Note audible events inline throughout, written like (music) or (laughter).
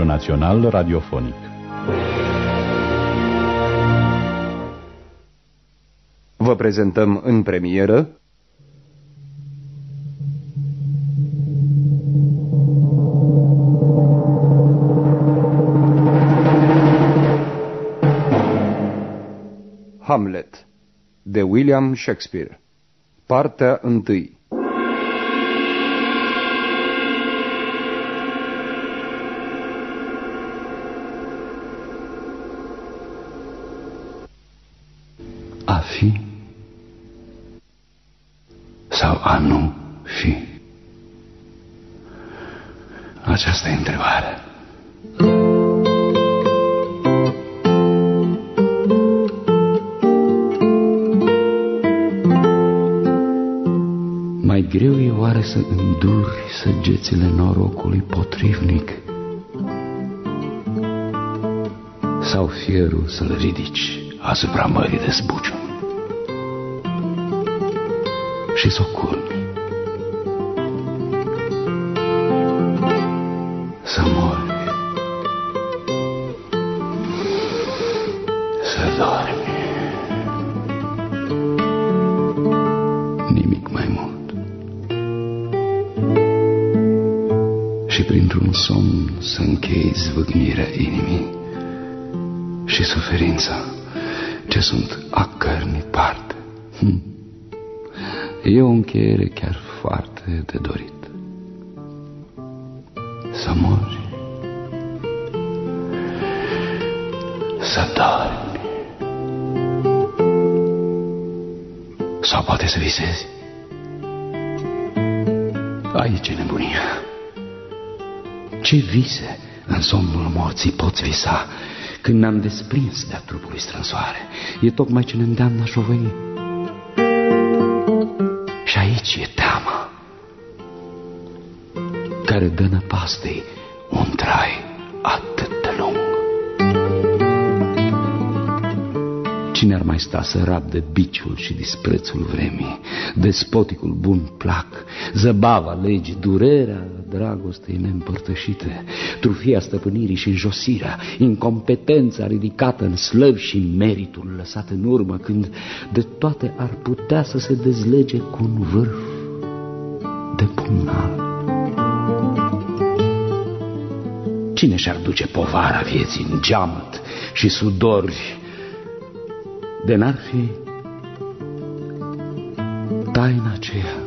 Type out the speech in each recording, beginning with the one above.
Teatru Național Radiofonic. Vă prezentăm în premieră Hamlet de William Shakespeare Partea întâi fi sau a nu fi? Aceasta e întrebarea. Mai greu e oare să înduri săgețile norocului potrivnic sau fierul să-l ridici asupra mării de zbuciu și să o culmi. Să mori, să dormi. Nimic mai mult. Și printr-un somn să închei zvâgnirea inimii și suferința ce sunt E o încheiere chiar foarte de dorit. Să mori, să dormi, sau poate să visezi. Aici e nebunia. Ce vise în somnul morții poți visa când ne-am desprins de-a trupului strânsoare? E tocmai ce ne îndeamnă a șovăi. Și aici e teama care dă năpastei un trai atât de lung. Cine ar mai sta să rabde biciul și disprețul vremii, despoticul bun plac, zăbava legii, durerea dragostei neîmpărtășite, trufia stăpânirii și înjosirea, incompetența ridicată în slăv și meritul lăsat în urmă, când de toate ar putea să se dezlege cu un vârf de pumnal. Cine și-ar duce povara vieții în geamăt și sudori de n-ar fi taina aceea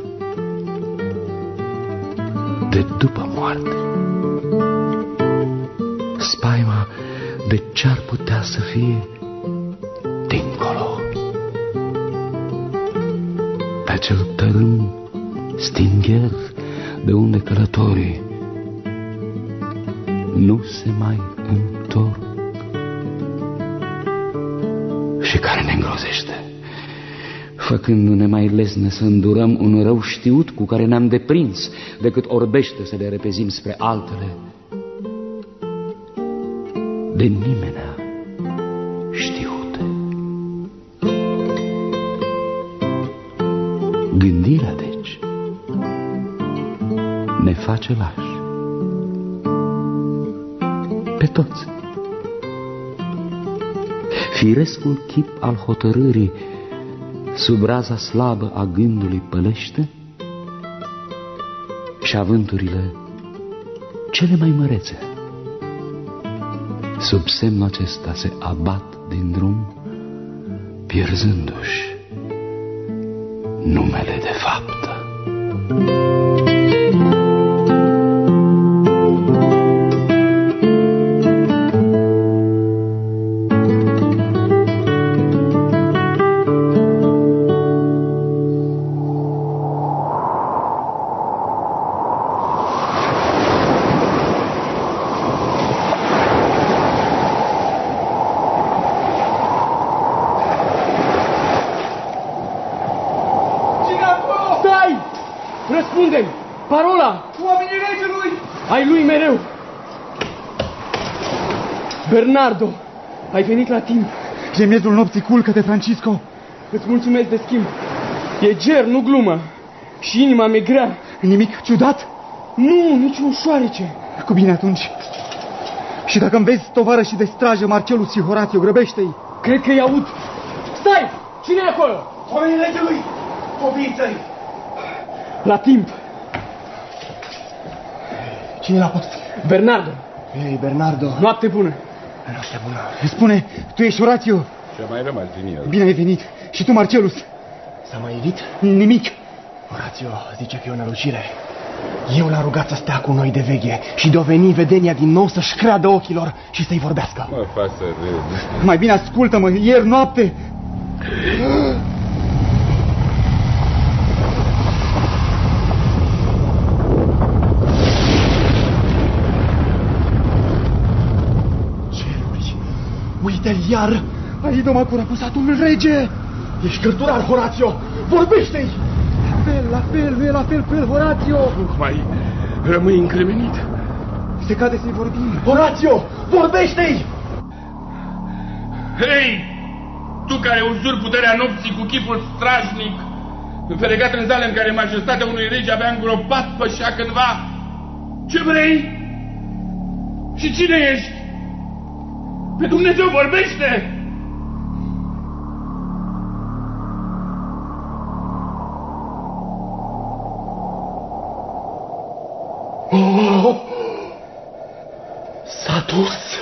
de după moarte. Spaima de ce-ar putea să fie dincolo. Pe acel tărâm stingher de unde călătorii nu se mai întorc și care ne îngrozește, făcându-ne mai lesne să îndurăm un rău știut cu care ne-am deprins, decât orbește să le repezim spre altele. De nimenea știute. Gândirea, deci, ne face lași. Pe toți firescul chip al hotărârii sub raza slabă a gândului pălește și avânturile cele mai mărețe sub semnul acesta se abat din drum pierzându-și numele de faptă. Bernardo, ai venit la timp. E miezul nopții, culcă-te, Francisco! Îți mulțumesc de schimb. E ger, nu glumă. Și inima mi-e grea. Nimic ciudat? Nu, nici un șoarece. Cu bine atunci. Și dacă îmi vezi tovară și de strajă Marcelus și Horatio, grăbește-i. Cred că-i aud. Stai! cine e acolo? Oamenii regelui! Copiii țării! La timp. Cine l-a fost? Bernardo. Ei, Bernardo. Noapte bună. Noapte bună. Spune, tu ești Horatio. Ce mai rămas din el? Bine ai venit. Și tu, Marcelus. S-a mai evit? Nimic. Horatio zice că e o nălucire. Eu l-am rugat să stea cu noi de veche și de-o veni vedenia din nou să-și creadă ochilor și să-i vorbească. Mă fac să râd. Mai bine ascultă-mă, ieri noapte. Ceruri! Uite-l iar! Aido m-a curapusatul rege. Ești cărturar, Horatio! Vorbește-i! La fel, la fel, nu e la fel cu el, Horatio. Mai rămâi încremenit. Se cade să-i vorbim. Horatio! Vorbește-i! Hei! Tu care uzuri puterea nopții cu chipul strajnic, înfelegat în zale în care majestatea unui rege avea îngropat pășea cândva, ce vrei? Și cine ești? Pe Dumnezeu vorbește! Oh, S-a dus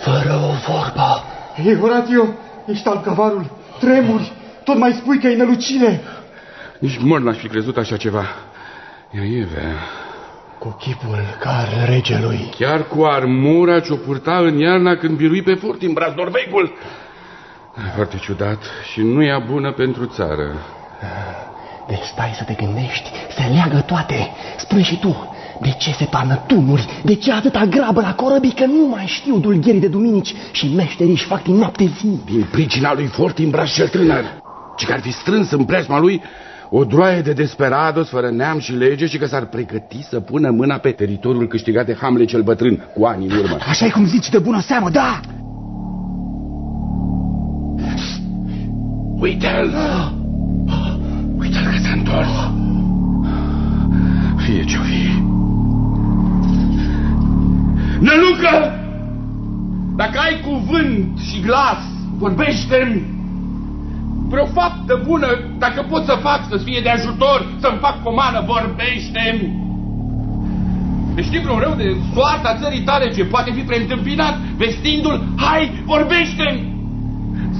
fără o vorbă. Ei, Horatio, ești al cavarul. Tremuri. Tot mai spui că e nălucire. Nici mor n-aș fi crezut așa ceva. Ea Evea, Cu chipul car regelui. chiar cu armura ce-o purta în iarna când birui pe furt în braț norvegul. Foarte ciudat și nu e bună pentru țară. Deci stai să te gândești, se leagă toate. Spune și tu, de ce se toarnă tunuri? De ce atâta grabă la corăbii că nu mai știu dulgherii de duminici și meșterii își fac din noapte zi? Din pricina lui Fortinbras cel tânăr, ci că ar fi strâns în preajma lui o droaie de desperados fără neam și lege și că s-ar pregăti să pună mâna pe teritoriul câștigat de Hamle cel bătrân cu ani în urmă. așa e cum zici de bună seamă, da! Uite-l! Uite-l că s-a întors! Fie ce-o fi. Nălucă! Dacă ai cuvânt și glas, vorbește-mi! Vreo faptă bună, dacă pot să fac să fie de ajutor, să-mi fac pomană, vorbește-mi! Deci știi vreun rău de soarta țării tale ce poate fi preîntâmpinat, vestindu-l, hai, vorbește-mi!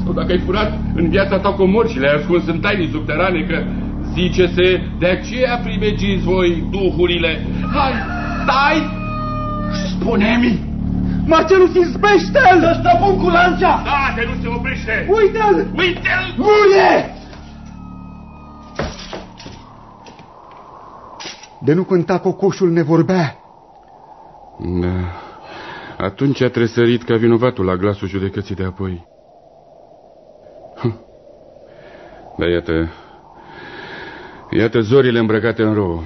Sau dacă ai furat în viața ta comori și le-ai ascuns în tainii subterane, că zice-se, de aceea primegiți voi duhurile. Hai, stai și spune-mi! Marcelus, izbește-l! Să stăpân cu lanța! Da, de nu se oprește! Uite-l! Uite-l! Muie! De nu cânta cocoșul ne vorbea. Da. Atunci a tresărit ca vinovatul la glasul judecății de apoi. Hm. Dar iată, iată zorile îmbrăcate în rouă.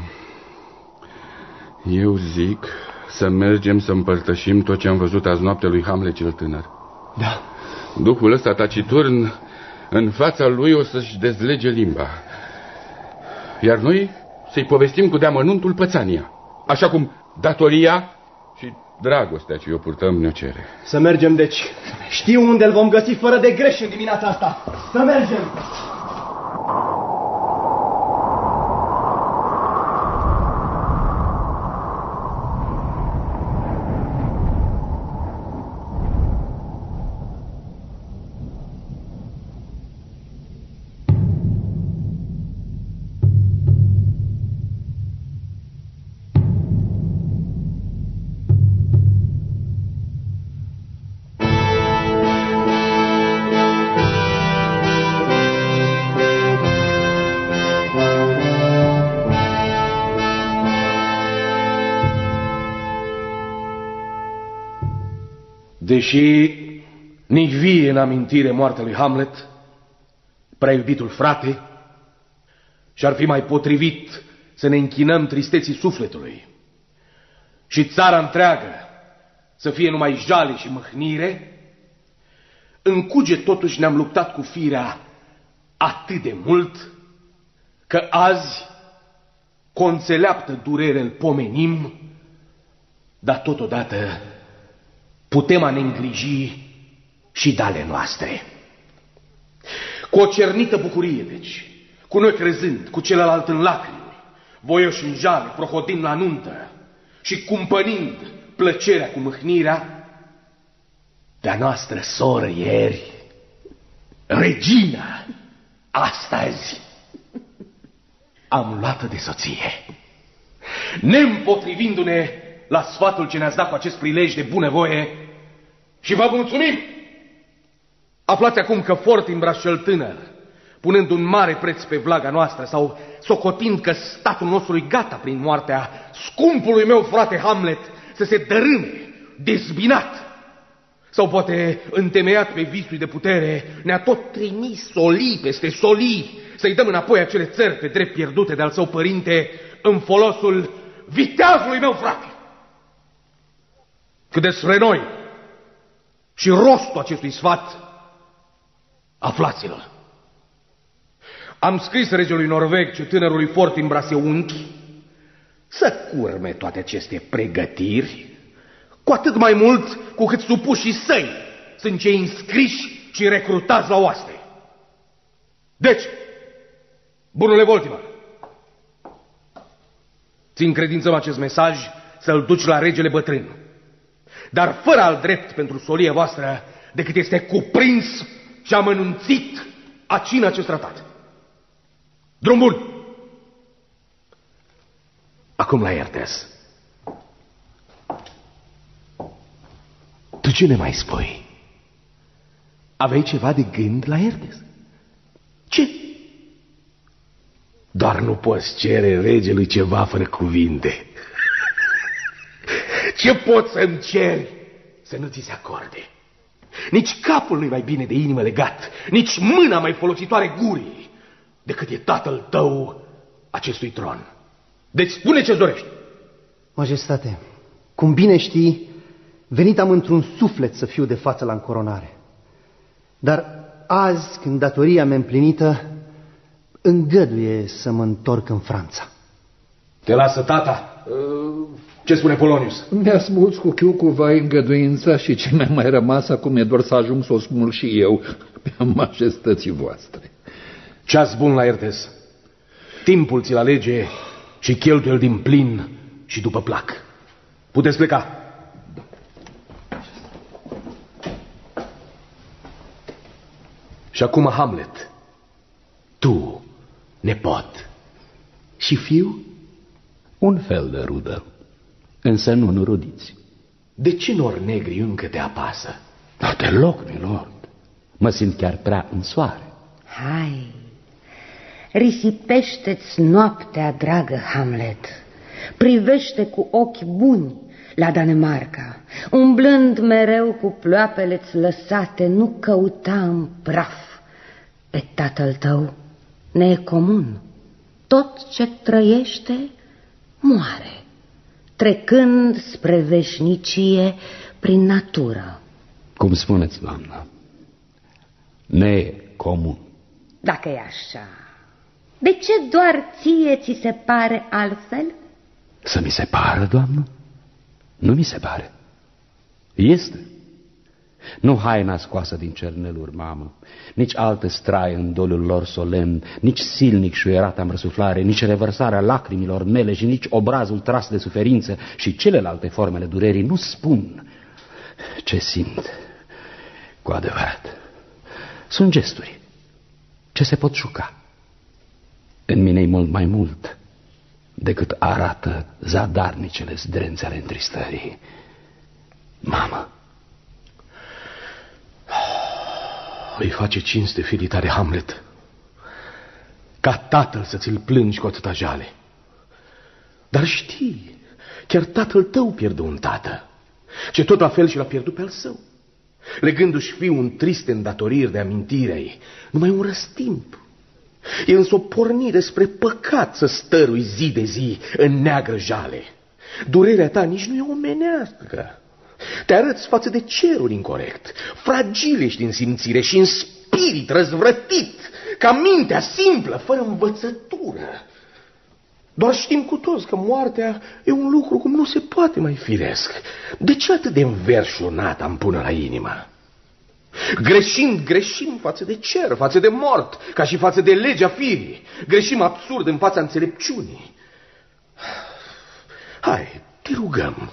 Eu zic să mergem să împărtășim tot ce am văzut azi noapte lui Hamle cel tânăr. Da, Duhul ăsta taciturn, în fața lui o să-și dezlege limba. Iar noi să-i povestim cu deamănuntul pățania. Așa cum datoria și dragostea ce o purtăm ne cere. să mergem deci. Știu unde îl vom găsi fără de greș în dimineața asta. Să mergem! Deși nici vie în amintire moartea lui Hamlet, prea iubitul frate, și ar fi mai potrivit să ne închinăm tristeții sufletului și țara întreagă să fie numai jale și mâhnire, în cuget totuși ne-am luptat cu firea atât de mult că azi, cu o înțeleaptă durere îl pomenim dar totodată putem a ne îngriji și dale noastre. Cu o cernită bucurie, deci, cu noi crezând, cu celălalt în lacrimi, voioși în jale, prohodind la nuntă și cumpănind plăcerea cu mâhnirea, de-a noastră soră ieri, regina, astăzi, am luat de soție. Neîmpotrivindu-ne la sfatul ce ne-ați dat cu acest prilej de bunăvoie și vă mulțumim! Aflați acum că Fortinbras cel tânăr, punând un mare preț pe vlaga noastră sau socotind că statul nostru e gata prin moartea scumpului meu frate Hamlet să se dărâme, dezbinat, sau poate întemeiat pe visul de putere, ne-a tot trimis solii peste solii să-i dăm înapoi acele țări pe drept pierdute de al său părinte în folosul viteazului meu frate. Cât despre noi și rostul acestui sfat, Aflați-l! Am scris regelui Norveg și tânărului Fortinbras unchi să curme toate aceste pregătiri, cu atât mai mult cu cât supușii săi sunt cei înscriși și recrutați la oaste. Deci, bunule Voltima, țin credință acest mesaj să-l duci la regele bătrân, dar fără al drept pentru solie voastră decât este cuprins și am anunțit acin acest tratat. Drum bun! Acum la Ertes. Tu ce ne mai spui? Aveai ceva de gând la Ertes? Ce? Doar nu poți cere regelui ceva fără cuvinte. Ce poți să-mi ceri să nu ți se acorde? Nici capul nu-i mai bine de inimă legat, nici mâna mai folositoare gurii, decât e tatăl tău acestui tron. Deci spune ce-ți dorești. Majestate, cum bine știi, venit am într-un suflet să fiu de față la încoronare. Dar azi, când datoria mea împlinită, îngăduie să mă întorc în Franța. Te lasă tata? Ce spune Polonius? Mi-a smuls cu chiucul vai îngăduința și ce mi-a mai rămas acum e doar să ajung să o smul și eu pe majestății voastre. Ceas bun la Ertes. Timpul ți-l alege și cheltuiel din plin și după plac. Puteți pleca. Și acum, Hamlet, tu, nepot și fiu? Un fel de rudă însă nu nurudiți. De ce nori negri încă te apasă? Da, deloc, milord. Mă simt chiar prea în soare. Hai, risipește-ți noaptea, dragă Hamlet. Privește cu ochi buni la Danemarca, umblând mereu cu ploapele-ți lăsate, nu căuta în praf pe tatăl tău, ne e comun. Tot ce trăiește, moare trecând spre veșnicie prin natură. Cum spuneți, doamnă, ne comun. Dacă e așa, de ce doar ție ți se pare altfel? Să mi se pară, doamnă? Nu mi se pare. Este. Nu haina scoasă din cerneluri, mamă, nici altă straie în doliul lor solemn, nici silnic șuierata răsuflare, nici revărsarea lacrimilor mele și nici obrazul tras de suferință și celelalte formele durerii nu spun ce simt cu adevărat. Sunt gesturi ce se pot juca. În mine mult mai mult decât arată zadarnicele zdrențe ale întristării. Mamă, îi face cinste filii tale, Hamlet, ca tatăl să ți-l plângi cu atâta jale. Dar știi, chiar tatăl tău pierde un tată, ce tot la fel și l-a pierdut pe al său. Legându-și fiul un triste îndatoriri de amintire ei, numai un răstimp. E însă o pornire spre păcat să stărui zi de zi în neagră jale. Durerea ta nici nu e omenească. Te arăți față de cerul incorrect, fragil ești în simțire și în spirit răzvrătit, ca mintea simplă, fără învățătură. Doar știm cu toți că moartea e un lucru cum nu se poate mai firesc. De ce atât de înverșunat am pune la inimă? Greșim, greșim față de cer, față de mort, ca și față de legea firii. Greșim absurd în fața înțelepciunii. Hai, te rugăm,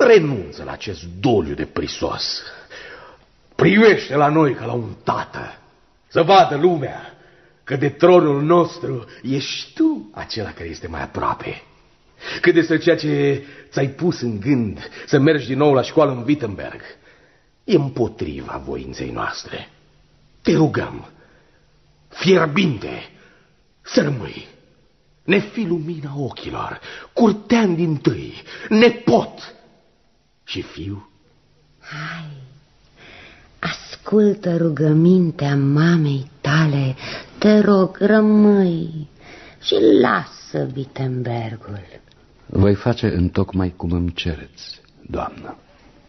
renunță la acest doliu de prisos. Privește la noi ca la un tată, să vadă lumea că de tronul nostru ești tu acela care este mai aproape. Cât despre ceea ce ți-ai pus în gând să mergi din nou la școală în Wittenberg, e împotriva voinței noastre. Te rugăm, fierbinte, să rămâi. Ne fi lumina ochilor, curtean din tâi, nepot și fiu. Hai, ascultă rugămintea mamei tale, te rog, rămâi și lasă Wittenbergul. Voi face întocmai cum îmi cereți, doamnă.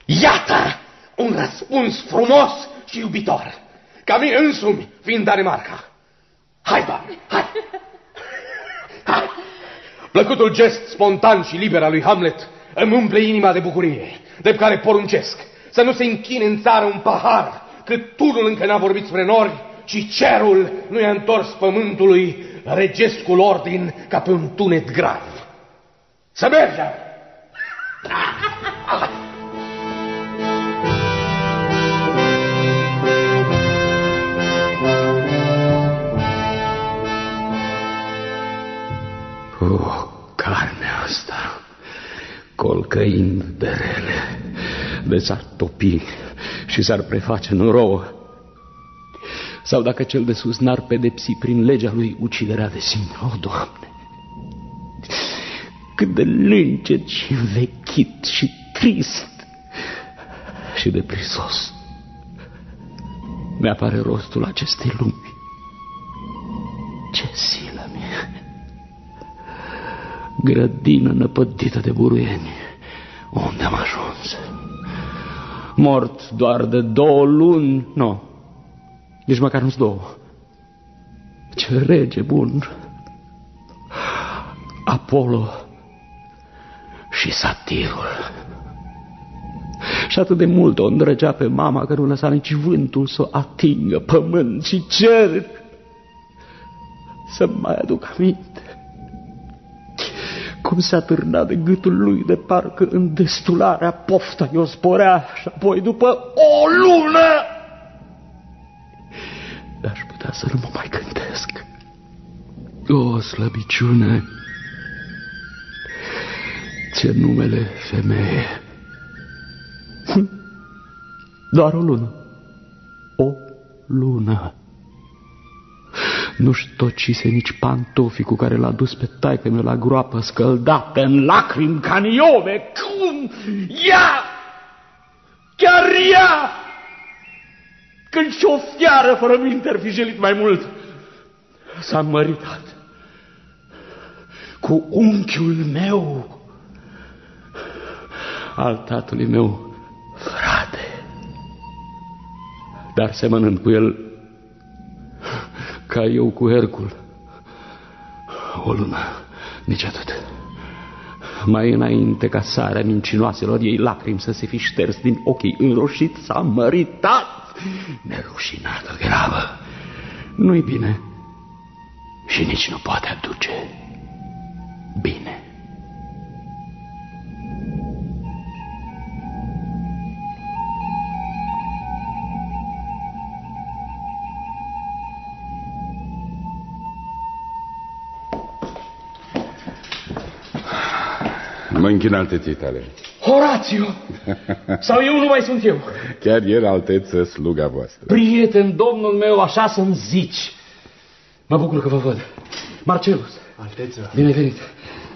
Iată un răspuns frumos și iubitor, ca mine însumi fiind Danemarca. Hai, doamne, hai! hai. Plăcutul gest spontan și liber al lui Hamlet îmi umple inima de bucurie, de care poruncesc să nu se închine în țară un pahar, cât tunul încă n-a vorbit spre nori și cerul nu i-a întors pământului regescul ordin ca pe un tunet grav. Să mergem! Oh, carnea asta, colcăind de rele, de s-ar topi și s-ar preface în rouă. Sau dacă cel de sus n-ar pedepsi prin legea lui uciderea de sine. O, oh, Doamne! Cât de lâncet și învechit și trist și de prisos mi-apare rostul acestei lumi. Ce silă mie! Grădină năpădită de buruieni, unde am ajuns? Mort doar de două luni? Nu, nici măcar nu-s două. Ce rege bun! Apollo și satirul. Și atât de mult o îndrăgea pe mama că nu lăsa nici vântul să o atingă pământ și cer. Să mai aduc aminte cum se atârna de gâtul lui de parcă în destularea pofta i-o sporea și apoi după o lună aș putea să nu mă mai gândesc. O slăbiciune! Ce numele femeie! Doar o lună. O lună. Nu-și tocise nici pantofii cu care l-a dus pe taică meu la groapă scăldată în lacrimi ca niove. Cum? Ea! Chiar ea! Când și o fiară fără minte ar fi jelit mai mult. S-a măritat cu unchiul meu, al tatălui meu, frate. Dar semănând cu el, ca eu cu Hercul. O lună, nici atât. Mai înainte ca sarea mincinoaselor ei lacrimi să se fi șters din ochii înroșit, s-a măritat. Nerușinată gravă. Nu-i bine și nici nu poate aduce bine. Închin alteții tale. Horațiu! (laughs) Sau eu nu mai sunt eu? Chiar el, alteță, sluga voastră. Prieten, domnul meu, așa să-mi zici. Mă bucur că vă văd. Marcelus. Alteță. Bine venit.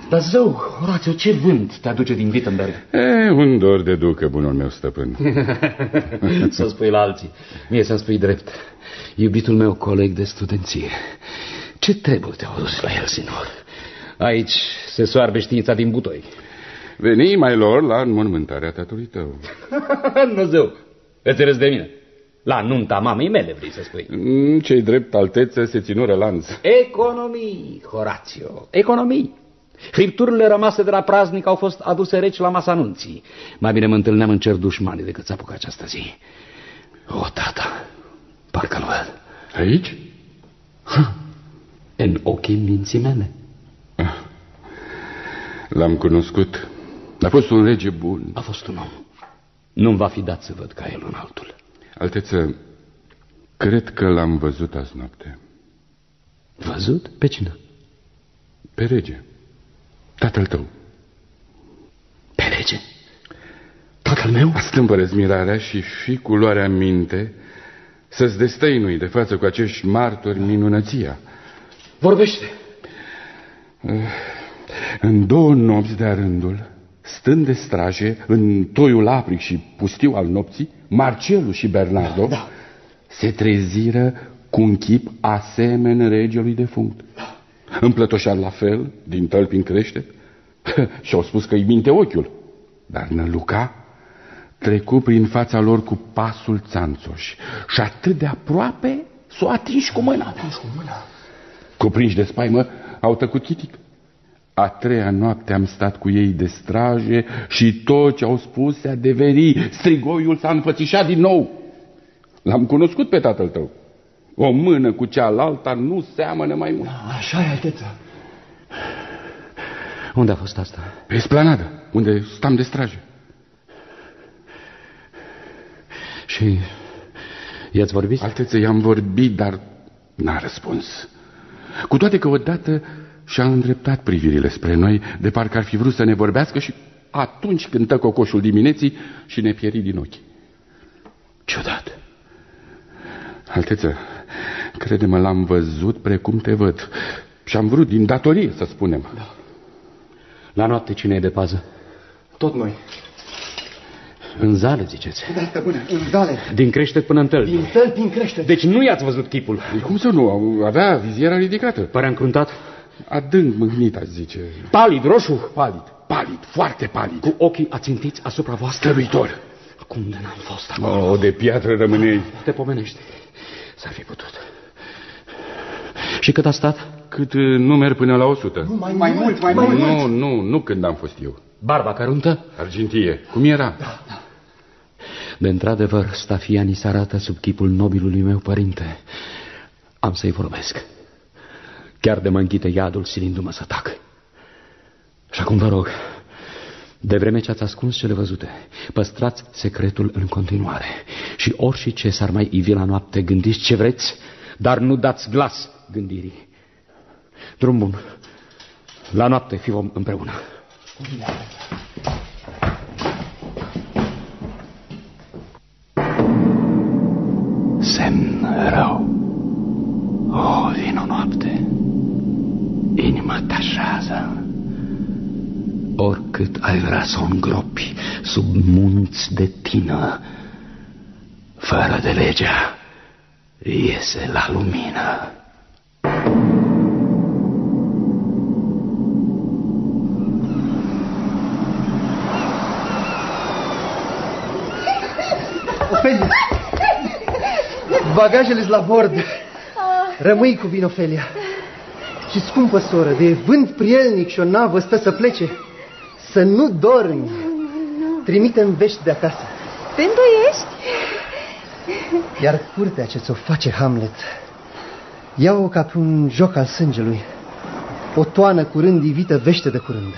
Dar zău, Horațiu, ce vânt te aduce din Wittenberg? E, un dor de ducă, bunul meu stăpân. (laughs) să spui la alții. Mie să-mi spui drept. Iubitul meu coleg de studenție. Ce trebuie te-au dus la Elsinor? Aici se soarbe știința din butoi. Veni mai lor la înmormântarea tatălui tău. (laughs) Dumnezeu, îți râzi de mine. La nunta mamei mele, vrei să spui. Mm, Cei drept altețe se ținură lanț. Economii, Horațiu, economii. Fripturile rămase de la praznic au fost aduse reci la masa anunții. Mai bine mă întâlneam în cer dușmanii decât să apuc această zi. O, tata, parcă-l văd. Aici? În ochii minții mele. L-am cunoscut. A fost un rege bun. A fost un om. Nu-mi va fi dat să văd ca el un altul. Alteță, cred că l-am văzut azi noapte. Văzut? Pe cine? Pe rege. Tatăl tău. Pe rege? Tatăl meu? Astâmpără-ți mirarea și fi cu luarea minte să-ți destăinui de față cu acești martori minunăția. Vorbește. În două nopți de-a rândul, stând de straje în toiul apric și pustiu al nopții, Marcelu și Bernardo da, da. se treziră cu un chip asemeni regelui defunct. Împlătoșat la fel, din tălpi în crește, (laughs) și-au spus că îi minte ochiul. Dar Năluca trecu prin fața lor cu pasul țanțoș și atât de aproape s-o atinși cu mâna. cu mâna. Cuprinși de spaimă, au tăcut chitic. A treia noapte am stat cu ei de straje și tot ce au spus se adeveri. Strigoiul s-a înfățișat din nou. L-am cunoscut pe tatăl tău. O mână cu cealaltă nu seamănă mai mult. Așa e, alteță. Unde a fost asta? Pe esplanadă, unde stam de straje. Și i-ați vorbit? Alteță, i-am vorbit, dar n-a răspuns. Cu toate că odată și-a îndreptat privirile spre noi, de parcă ar fi vrut să ne vorbească și atunci cântă cocoșul dimineții și ne pieri din ochi. Ciudat. Alteță, crede-mă, l-am văzut precum te văd și am vrut din datorie, să spunem. Da. La noapte cine e de pază? Tot noi. În zale, ziceți? Da, stăpâne, în zale. Din creștet până în tălpi. Din tălpi în creștet. Deci nu i-ați văzut chipul? Ei, cum să nu? Avea viziera ridicată. Părea încruntat? Adânc mâhnit, aș zice. Palid, roșu? Palid, palid, foarte palid. Cu ochii ațintiți asupra voastră? Stăruitor. Cum de n-am fost acolo? O, de piatră rămâneai. Te pomenești. S-ar fi putut. Și cât a stat? Cât uh, numeri până la 100. Nu, mai, mai mult, mai, mai mult. Nu, nu, nu când am fost eu. Barba căruntă? Argintie. Cum era? Da, da. De într-adevăr, Stafiani se arată sub chipul nobilului meu părinte. Am să-i vorbesc. Chiar de mă închide iadul, silindu-mă să tac. Și acum vă rog, de vreme ce ați ascuns cele văzute, păstrați secretul în continuare. Și orice ce s-ar mai ivi la noapte, gândiți ce vreți, dar nu dați glas gândirii. Drum bun. La noapte fi vom împreună. Semn rău. O, vin o noapte. Inima tașează. Oricât ai vrea să o îngropi sub munți de tină, fără de legea, iese la lumină. Ofelia! Bagajele la bord. Rămâi cu bine, Ofelia. Și scumpă soră, de vânt prielnic și o navă stă să plece. Să nu dormi. Trimite-mi vești de acasă. Te îndoiești? Iar curtea ce ți-o face Hamlet, ia-o ca pe un joc al sângelui. O toană curând ivită vește de curând.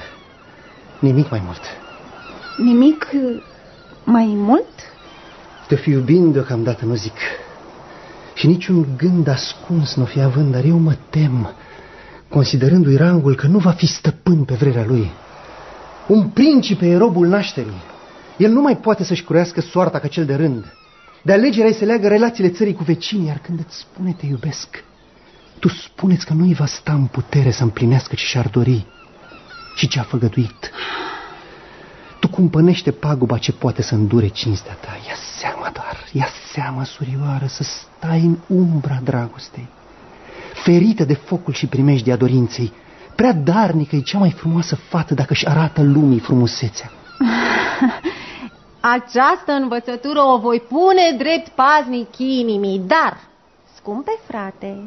Nimic mai mult. Nimic mai mult? Te fi iubind deocamdată, nu zic. Și niciun gând ascuns nu fi având, dar eu mă tem, considerându-i rangul că nu va fi stăpân pe vrerea lui. Un principe e robul nașterii. El nu mai poate să-și curească soarta ca cel de rând. De alegerea se leagă relațiile țării cu vecinii, iar când îți spune te iubesc, tu spuneți că nu-i va sta în putere să împlinească ce și-ar dori și ce a făgăduit. Tu cumpănește paguba ce poate să îndure cinstea ta. Ia seama doar, ia seama, surioară, să stai în umbra dragostei, ferită de focul și primejdea dorinței. Prea darnică e cea mai frumoasă fată dacă își arată lumii frumusețea. (laughs) Această învățătură o voi pune drept paznic inimii, dar, scumpe frate,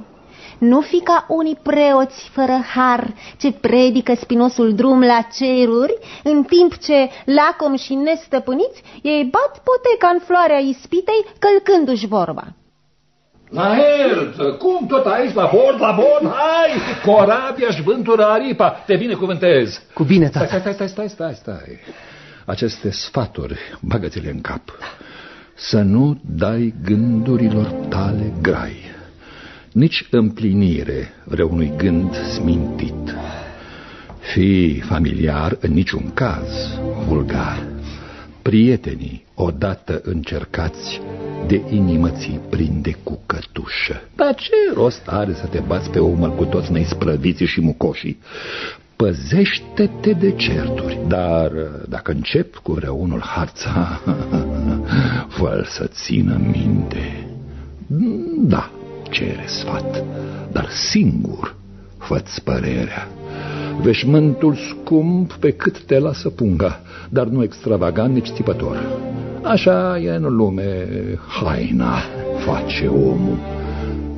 nu fi ca unii preoți fără har ce predică spinosul drum la ceruri, în timp ce, lacom și nestăpâniți, ei bat poteca în floarea ispitei, călcându-și vorba. La el, cum tot aici, la bord, la bord, hai, corabia și vântură aripa, te binecuvântez. Cu bine, tata. Stai, stai, stai, stai, stai, stai. Aceste sfaturi, bagă-ți-le în cap. Să nu dai gândurilor tale grai nici împlinire vreunui gând smintit. Fii familiar în niciun caz vulgar. Prietenii, odată încercați, de inimă ți prinde cu cătușă. Dar ce rost are să te bați pe umăr cu toți neisprăviții și mucoșii? Păzește-te de certuri, dar dacă încep cu vreunul harța, (laughs) fă să țină minte. Da, cere sfat, dar singur fă-ți părerea. Veșmântul scump pe cât te lasă punga, dar nu extravagant nici țipător. Așa e în lume, haina face omul.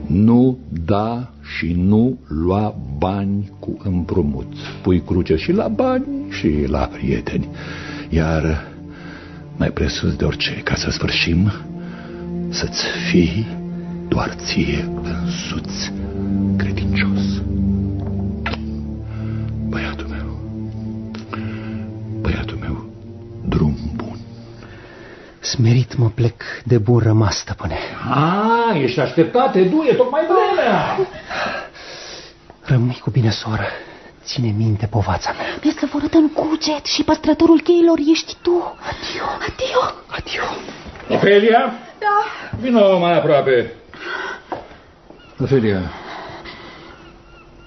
Nu da și nu lua bani cu împrumut. Pui cruce și la bani și la prieteni. Iar mai presus de orice, ca să sfârșim, să-ți fii doar ție însuți credincios. Băiatul meu, băiatul meu, drum bun. Smerit mă plec de bun rămas, stăpâne. A, ești așteptat, te duie tocmai vremea. Rămâi cu bine, soră. Ține minte povața mea. Mi-e săvărât în cuget și păstrătorul cheilor ești tu. Adio. Adio. Adio. Ofelia? Da. Vino mai aproape. Ofelia,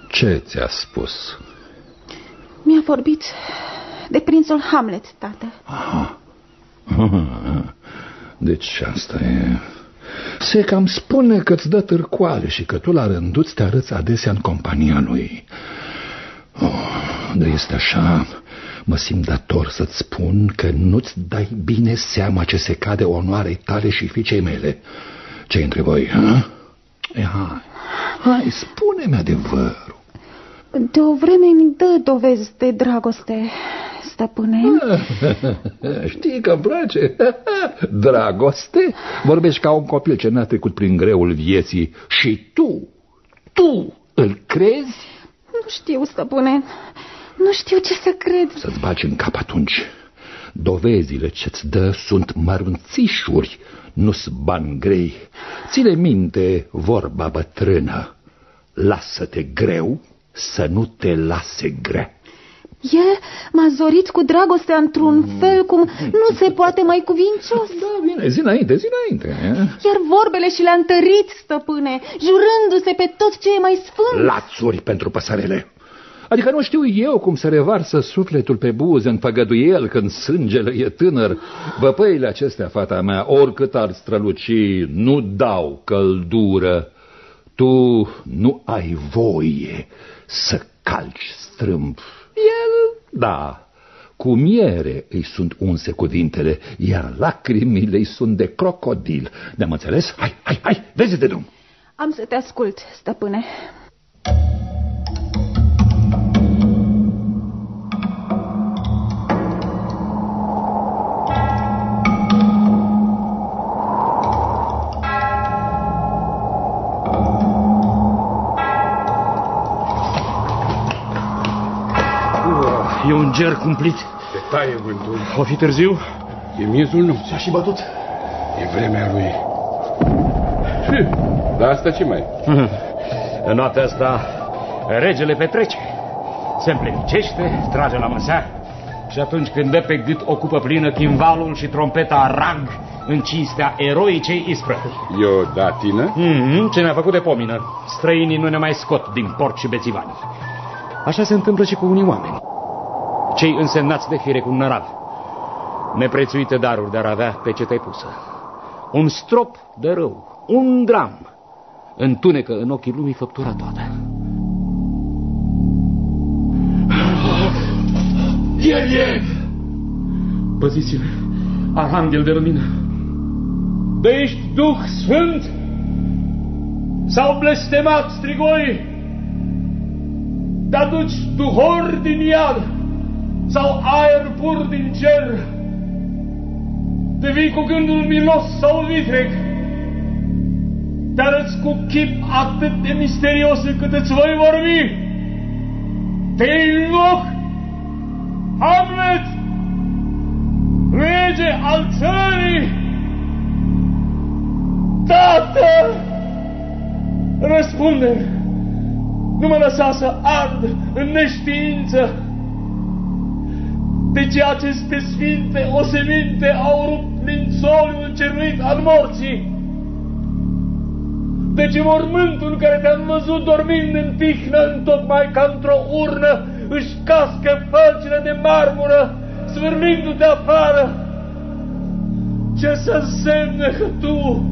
ce ți-a spus? Mi-a vorbit de prințul Hamlet, tată. Aha. (laughs) Deci asta e... Se cam spune că-ți dă târcoale și că tu la rânduți te arăți adesea în compania lui. Oh, de este așa, mă simt dator să-ți spun că nu-ți dai bine seama ce se cade onoarei tale și fiicei mele. ce între voi, ha? E, hai, hai, spune-mi adevărul. De o vreme mi dă dovezi de dragoste, stăpâne. (laughs) Știi că îmi place? (laughs) Dragoste? Vorbești ca un copil ce n-a trecut prin greul vieții și tu, tu îl crezi? Nu știu, stăpâne. Nu știu ce să cred. Să-ți bagi în cap atunci. Dovezile ce-ți dă sunt mărunțișuri, nu-s bani grei. Ține minte vorba bătrână. Lasă-te greu să nu te lase grea. El m-a zorit cu dragostea într-un fel cum nu se poate mai cuvincios. Da, bine, zi înainte, zi înainte. Iar vorbele și le-a întărit, stăpâne, jurându-se pe tot ce e mai sfânt. Lațuri pentru păsărele. Adică nu știu eu cum să revarsă sufletul pe buze în făgăduiel când sângele e tânăr. Văpăile acestea, fata mea, oricât ar străluci, nu dau căldură. Tu nu ai voie să calci strâmb. El, da, cu miere îi sunt unse cuvintele, iar lacrimile îi sunt de crocodil. Ne-am înțeles? Hai, hai, hai, vezi de drum. Am să te ascult, stăpâne. E un ger cumplit. Te taie vântul. O fi târziu? E miezul nopții. S-a și bătut. E vremea lui. Și, dar asta ce mai În noaptea asta, regele petrece. Se împlenicește, trage la măsea și atunci când dă pe gât o cupă plină chimvalul și trompeta rag în cinstea eroicei ispră. E o datină? Mm -hmm, ce ne-a făcut de pomină. Străinii nu ne mai scot din porci și bețivani. Așa se întâmplă și cu unii oameni. Cei însemnați de fire cu un nărav. Neprețuite daruri de-ar avea pe ce te-ai pusă. Un strop de rău, un dram, întunecă în ochii lumii făptura toată. El e! Păziți-le, Arhanghel de lumină, de ești Duh Sfânt sau blestemat strigoi, te aduci duhor din iad sau aer pur din cer, te vii cu gândul milos sau vitreg, te arăți cu chip atât de misterios încât îți voi vorbi. Te invoc, Hamlet, rege al țării, Tată, răspunde nu mă lăsa să ard în neștiință de ceea ce este sfinte oseminte au rupt lințoliul cernuit al morții. Deci mormântul în care te-am văzut dormind în tihnă, în tocmai ca într-o urnă, își cască fălcile de marmură, svârlindu-te afară. Ce să însemne că tu,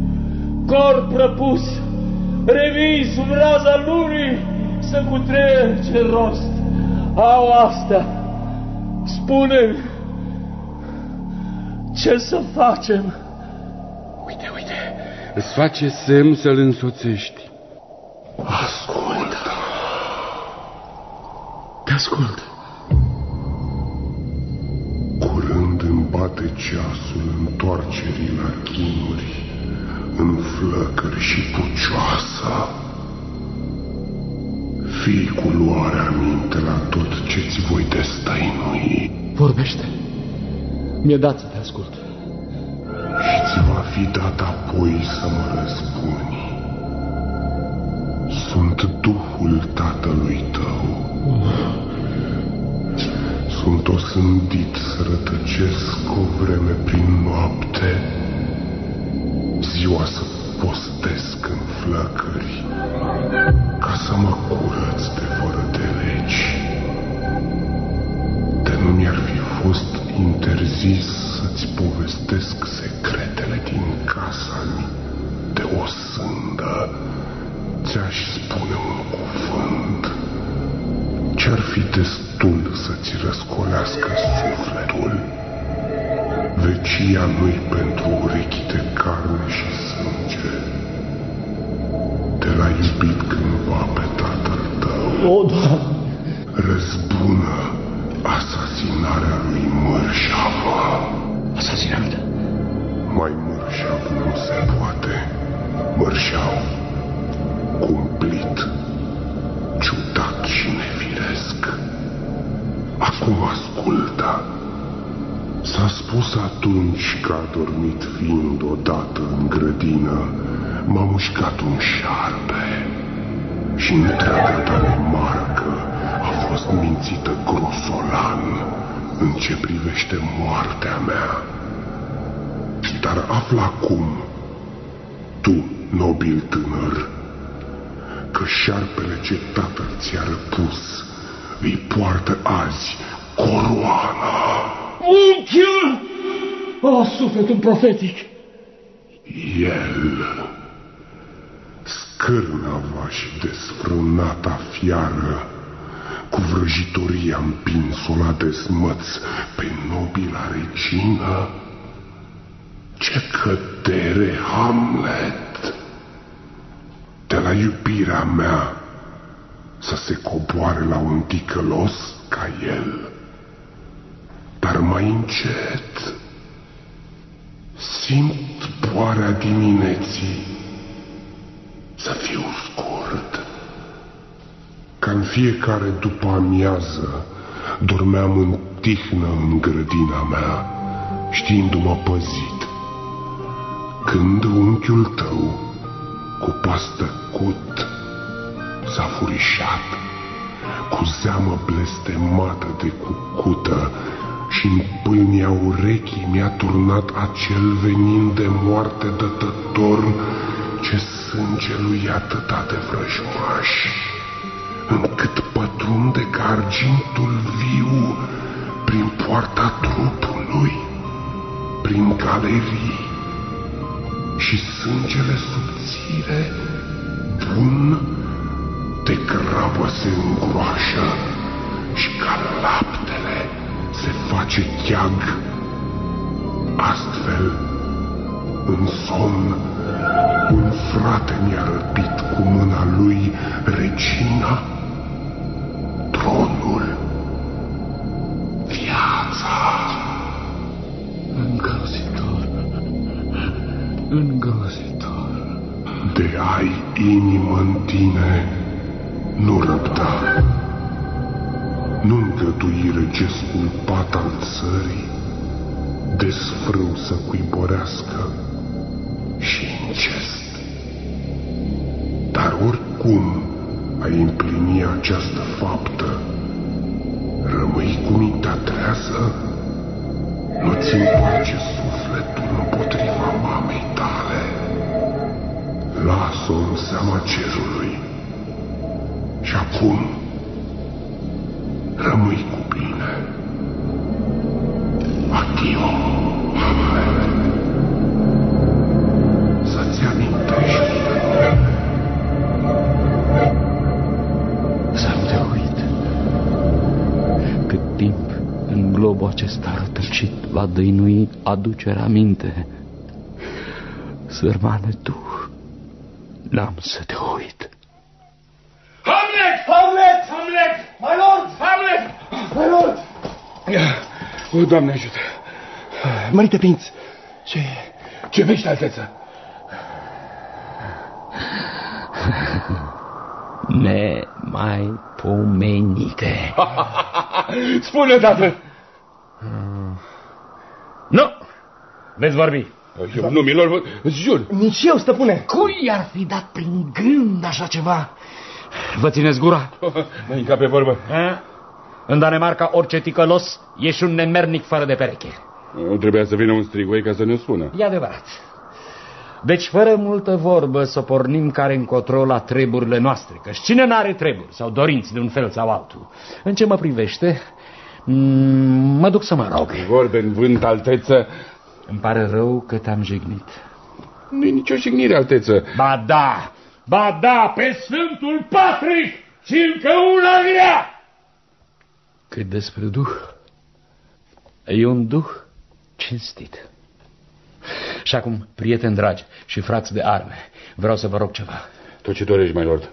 corp prăpus, revii sub raza lumii, să cutrece rost au asta. Spune ce să facem? Uite, uite, îți face semn să-l însoțești. Ascultă. Te ascult. Curând îmi bate ceasul întoarcerii la chinuri, în flăcări și pucioasă. Fii cu luare aminte la tot ce-ți voi destăinui. Vorbește. Mi-e dat să te ascult. Și ți va fi dat apoi să mă răspuni. Sunt Duhul Tatălui tău. Sunt osândit să rătăcesc o vreme prin noapte, ziua să postesc în flăcări, ca să mă curăț de fără de legi. De nu mi-ar fi fost interzis să-ți povestesc secretele din casa mi de o sândă, ți-aș spune un cuvânt. Ce-ar fi destul să-ți răscolească sufletul? Vecia nu-i pentru urechi de carne și sânge. Te l-a iubit cândva pe tatăl tău. O, Doamne! Răzbună asasinarea lui Mărșavă. Asasinat? Mai mărșav nu se poate. Mărșav, cumplit, ciudat și nefiresc. Acum ascultă. S-a spus atunci că a dormit fiind odată în grădină, m-a mușcat un șarpe și întreaga ta remarcă a fost mințită grosolan în ce privește moartea mea. Dar află acum, tu, nobil tânăr, că șarpele ce tatăl ți-a răpus îi poartă azi coroana. Unchiul! O, sufletul profetic! El, scârnava și desfrânata fiară, cu vrăjitoria împins-o la dezmăț pe nobila regină, ce cădere, Hamlet! De la iubirea mea să se coboare la un ticălos ca el dar mai încet. Simt boarea dimineții să fiu scurt. Ca în fiecare după amiază dormeam în tihnă în grădina mea, știindu-mă păzit. Când unchiul tău, cu pastă cut, s-a furișat, cu zeamă blestemată de cucută, și în pâlnia urechii mi-a turnat acel venin de moarte dătător ce sângelui atâta de vrăjmași, încât pătrunde ca argintul viu prin poarta trupului, prin galerii. Și sângele subțire, bun, de grabă se îngroașă și ca laptele se face cheag. Astfel altfel. În somn, un frate mi-a răpit cu mâna lui regina, tronul, viața. Îngrozitor, îngrozitor. De ai inimă în tine, nu răbda. Nu îngădui regescul pat al țării, desfrâu să cuiborească și incest. Dar oricum ai împlini această faptă, rămâi cu mintea trează, nu-ți împace sufletul împotriva mamei tale. Lasă-o în seama cerului. Și acum rămâi cu bine. Adio, Hamlet. Să-ți amintești. Să nu te uit. Cât timp în globul acesta rătăcit va dăinui aducerea minte. Sărmane tu, n-am să te uit. Hamlet! Hamlet! Hamlet! My lord! Hamlet! My lord! O, Doamne ajută! Mărite prinț, ce... Ce vești, alteță? Nemaipomenite. (laughs) Spune, tată! Nu! Veți vorbi. Eu nu, milor, îți jur. Nici eu, stăpâne. Cui ar fi dat prin gând așa ceva? Vă țineți gura? Nu încă pe vorbă. A? În Danemarca, orice ticălos e și un nemernic fără de pereche. Nu trebuia să vină un strigoi ca să ne spună. E adevărat. Deci, fără multă vorbă, să pornim care încotro la treburile noastre, că cine n-are treburi sau dorinți de un fel sau altul? În ce mă privește, m- mă duc să mă rog. Vorbe în vânt, alteță. Îmi pare rău că te-am jignit. Nu e nicio jignire, alteță. Ba da, Ba da, pe Sfântul Patrick și încă una grea! Cât despre duh, e un duh cinstit. Și acum, prieteni dragi și frați de arme, vreau să vă rog ceva. Tot ce dorești, mai lord.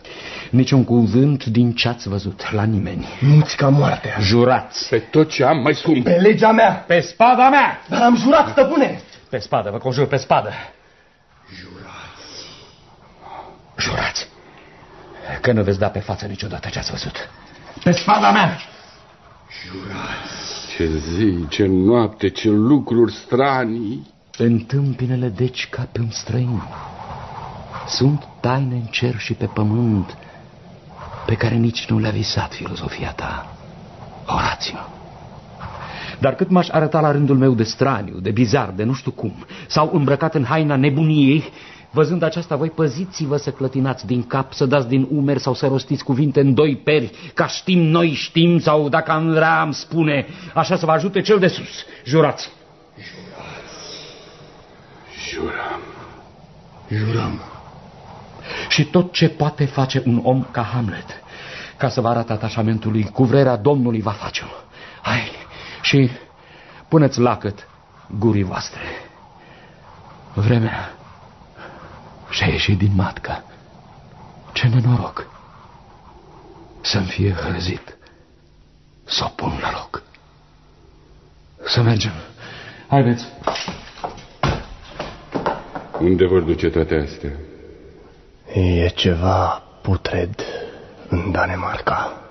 Niciun cuvânt din ce ați văzut la nimeni. Nu-ți ca moartea. Jurați. Pe tot ce am, mai scump. Pe legea mea. Pe spada mea. Dar am jurat, stăpâne. Pe spadă, vă conjur, pe spadă. Jurați că nu veți da pe față niciodată ce ați văzut. Pe spada mea! Ce zi, ce noapte, ce lucruri stranii. Întâmpinele deci ca pe un străin. Sunt taine în cer și pe pământ pe care nici nu le-a visat filozofia ta. Orațiu. Dar cât m-aș arăta la rândul meu de straniu, de bizar, de nu știu cum, sau îmbrăcat în haina nebuniei, Văzând aceasta, voi păziți-vă să clătinați din cap, să dați din umeri sau să rostiți cuvinte în doi peri, ca știm noi știm, sau dacă am vrea am spune, așa să vă ajute cel de sus. Jurați! Jurăm. Jurăm. Și tot ce poate face un om ca Hamlet, ca să vă arate atașamentul lui, cu vrerea Domnului va face-o. Hai, și puneți lacăt gurii voastre. Vremea și-a ieșit din matca. Ce nenoroc! Să-mi fie hrăzit. Să o pun la loc. Să mergem. Haideți. Unde vor duce toate astea? E ceva putred în Danemarca.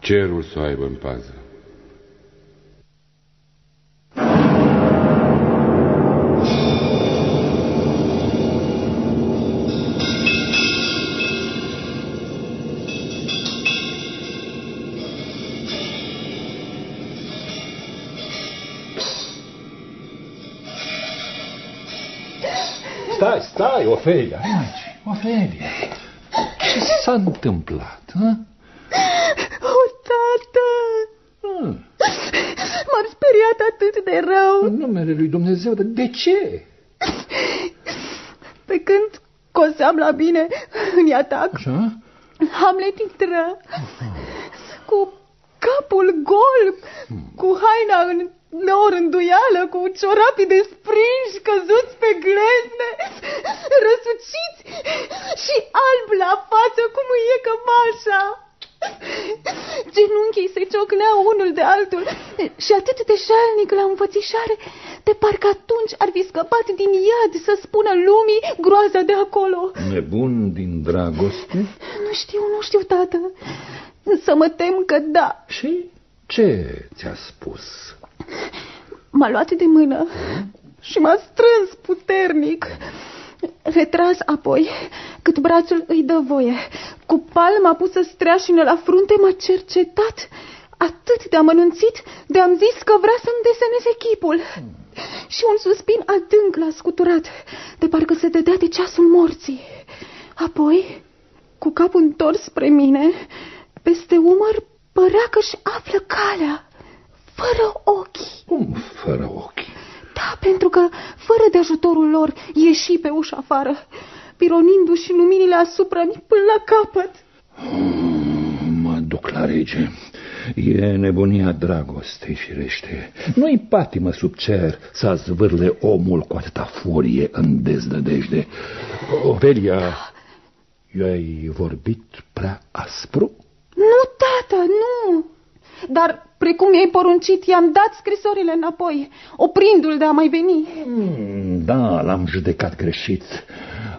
Cerul să o aibă în pază. Stai, stai, Ofelia. Aici, Ofelia. Ce s-a întâmplat? Hă? O, tată! Hmm. M-am speriat atât de rău. În numele lui Dumnezeu, dar de ce? Pe când coseam la bine în atac, Așa? Hamlet intră cu capul gol, cu haina în o rânduială cu ciorapii desprinși, căzuți pe glezne, răsuciți și alb la față, cum îi e cămașa. Genunchii se ciocneau unul de altul și atât de jalnic la înfățișare, de parcă atunci ar fi scăpat din iad să spună lumii groaza de acolo. Nebun din dragoste? Nu știu, nu știu, tată, să mă tem că da. Și ce ți-a spus? M-a luat de mână și m-a strâns puternic. Retras apoi, cât brațul îi dă voie. Cu palma pusă streașină la frunte m-a cercetat atât de amănunțit de am zis că vrea să-mi deseneze chipul. Și un suspin adânc l-a scuturat, de parcă se dădea de ceasul morții. Apoi, cu capul întors spre mine, peste umăr părea că-și află calea, fără ochi. Cum fără ochi? Da, pentru că, fără de ajutorul lor, ieși pe ușa afară, pironindu-și luminile asupra mi până la capăt. Oh, mă duc la rege. E nebunia dragostei, firește. Nu-i patimă sub cer să zvârle omul cu atâta furie în dezdădejde. Ofelia, i-ai vorbit prea aspru? Nu, tată, nu! Dar, precum mi-ai poruncit, i-am dat scrisorile înapoi, oprindu-l de a mai veni. Mm, da, l-am judecat greșit.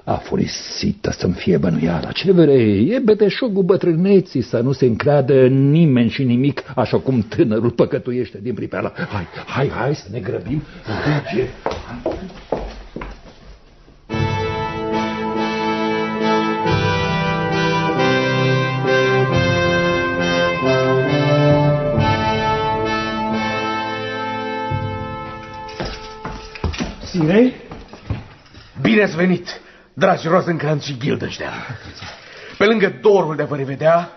Afurisită să-mi fie bănuiala. Ce vrei? E beteșugul bătrâneții să nu se încreadă nimeni și nimic, așa cum tânărul păcătuiește din pripeala. Hai, hai, hai să ne grăbim. Hai, Sirei? Bine ați venit, dragi Rosencrantz și Guildenstern. Pe lângă dorul de a vă revedea,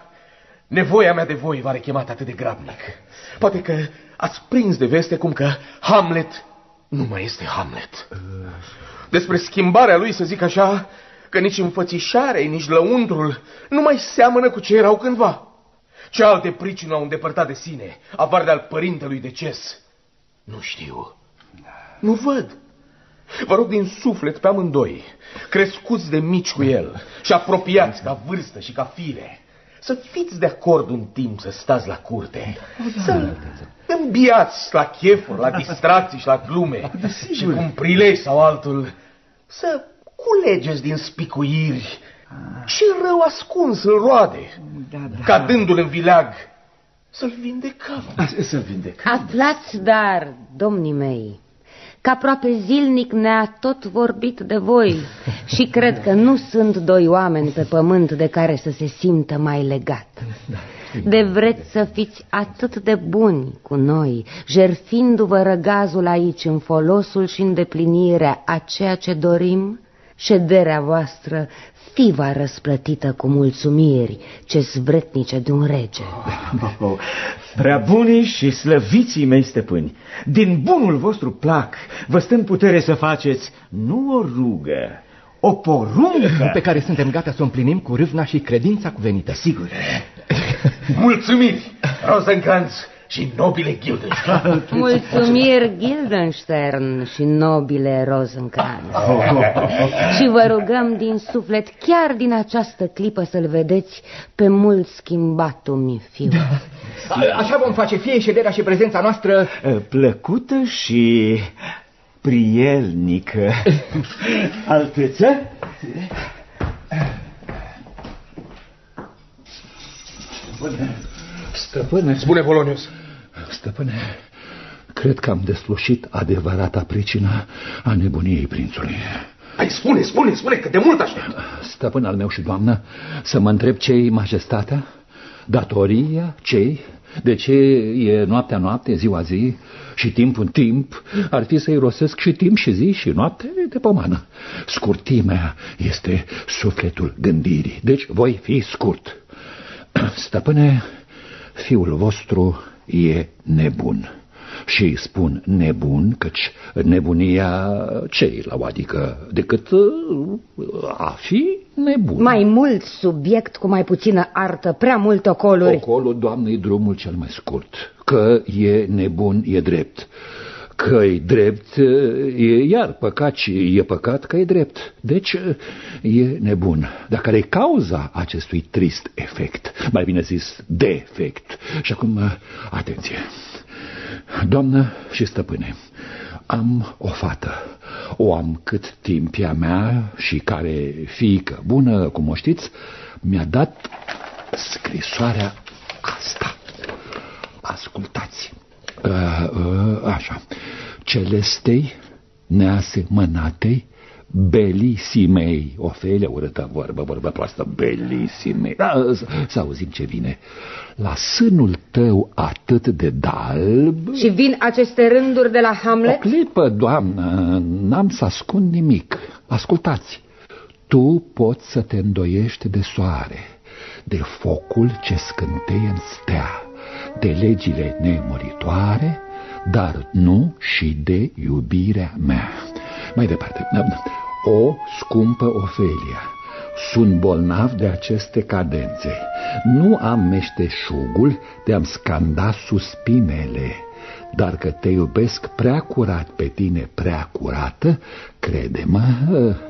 nevoia mea de voi v-a rechemat atât de grabnic. Poate că ați prins de veste cum că Hamlet nu mai este Hamlet. Despre schimbarea lui, să zic așa, că nici înfățișarea, nici lăuntrul nu mai seamănă cu ce erau cândva. Ce alte pricini au îndepărtat de sine, avar de al părintelui deces? Nu știu. Nu văd. Vă rog din suflet pe amândoi, crescuți de mici cu el și apropiați ca vârstă și ca fire, să fiți de acord un timp să stați la curte, să îmbiați la chefuri, la distracții și la glume. Și cu un prilej sau altul să culegeți din spicuiri ce rău ascuns îl roade, ca dându-l în vileag să-l vindecăm. Să-l vindecăm. Aflați, dar, domnii mei, că aproape zilnic ne-a tot vorbit de voi (laughs) și cred că nu sunt doi oameni pe pământ de care să se simtă mai legat. De vreți să fiți atât de buni cu noi, jerfindu-vă răgazul aici în folosul și îndeplinirea a ceea ce dorim? Șederea voastră fiva răsplătită cu mulțumiri ce zvretnice de un rege. Oh, oh, prea bunii și slăviții mei stăpâni, din bunul vostru plac vă stăm putere să faceți nu o rugă, o poruncă pe care suntem gata să o împlinim cu râvna și credința cuvenită. Sigur. Mulțumiri, Rosencrantz și nobile Guildenstern. (laughs) Mulțumiri, Guildenstern și nobile Rosencrantz. (laughs) și vă rugăm din suflet, chiar din această clipă, să-l vedeți pe mult schimbatul mi fiu. Așa vom face fie șederea și prezența noastră plăcută și prielnică. (laughs) Alteță? Stăpâne... Spune, Polonius. Stăpâne, cred că am deslușit adevărata pricina a nebuniei prințului. Hai, spune, spune, spune, că de mult aștept. Stăpân al meu și doamnă, să mă întreb ce-i majestatea? Datoria? ce De ce e noaptea noapte, ziua zi și timpul timp? Ar fi să-i rosesc și timp și zi și noapte de pomană. Scurtimea este sufletul gândirii, deci voi fi scurt. (clears throat) Stăpâne, fiul vostru e nebun. Și îi spun nebun, căci nebunia ce la o adică decât uh, a fi nebun. Mai mult subiect cu mai puțină artă, prea mult ocoluri. Ocolul, doamne, e drumul cel mai scurt. Că e nebun, e drept. Că e drept, e iar păcat și e păcat că e drept. Deci e nebun. Dar care e cauza acestui trist efect? Mai bine zis, defect. Și acum, atenție. Doamnă și stăpâne, am o fată. O am cât timp ea mea și care, fiică bună, cum o știți, mi-a dat scrisoarea asta. Ascultați. Uh, uh, așa. Celestei neasemănatei belisimei. Ofelia, urâtă vorbă, vorbă proastă, belisimei. Da, să auzim ce vine. La sânul tău atât de dalb... Și vin aceste rânduri de la Hamlet? O clipă, doamnă, n-am să ascund nimic. Ascultați, tu poți să te îndoiești de soare, de focul ce scânteie în stea, de legile nemuritoare, dar nu și de iubirea mea. Mai departe, o scumpă Ofelia, sunt bolnav de aceste cadențe. Nu am meșteșugul de a-mi scanda suspinele, dar că te iubesc prea curat pe tine, prea curată, crede-mă,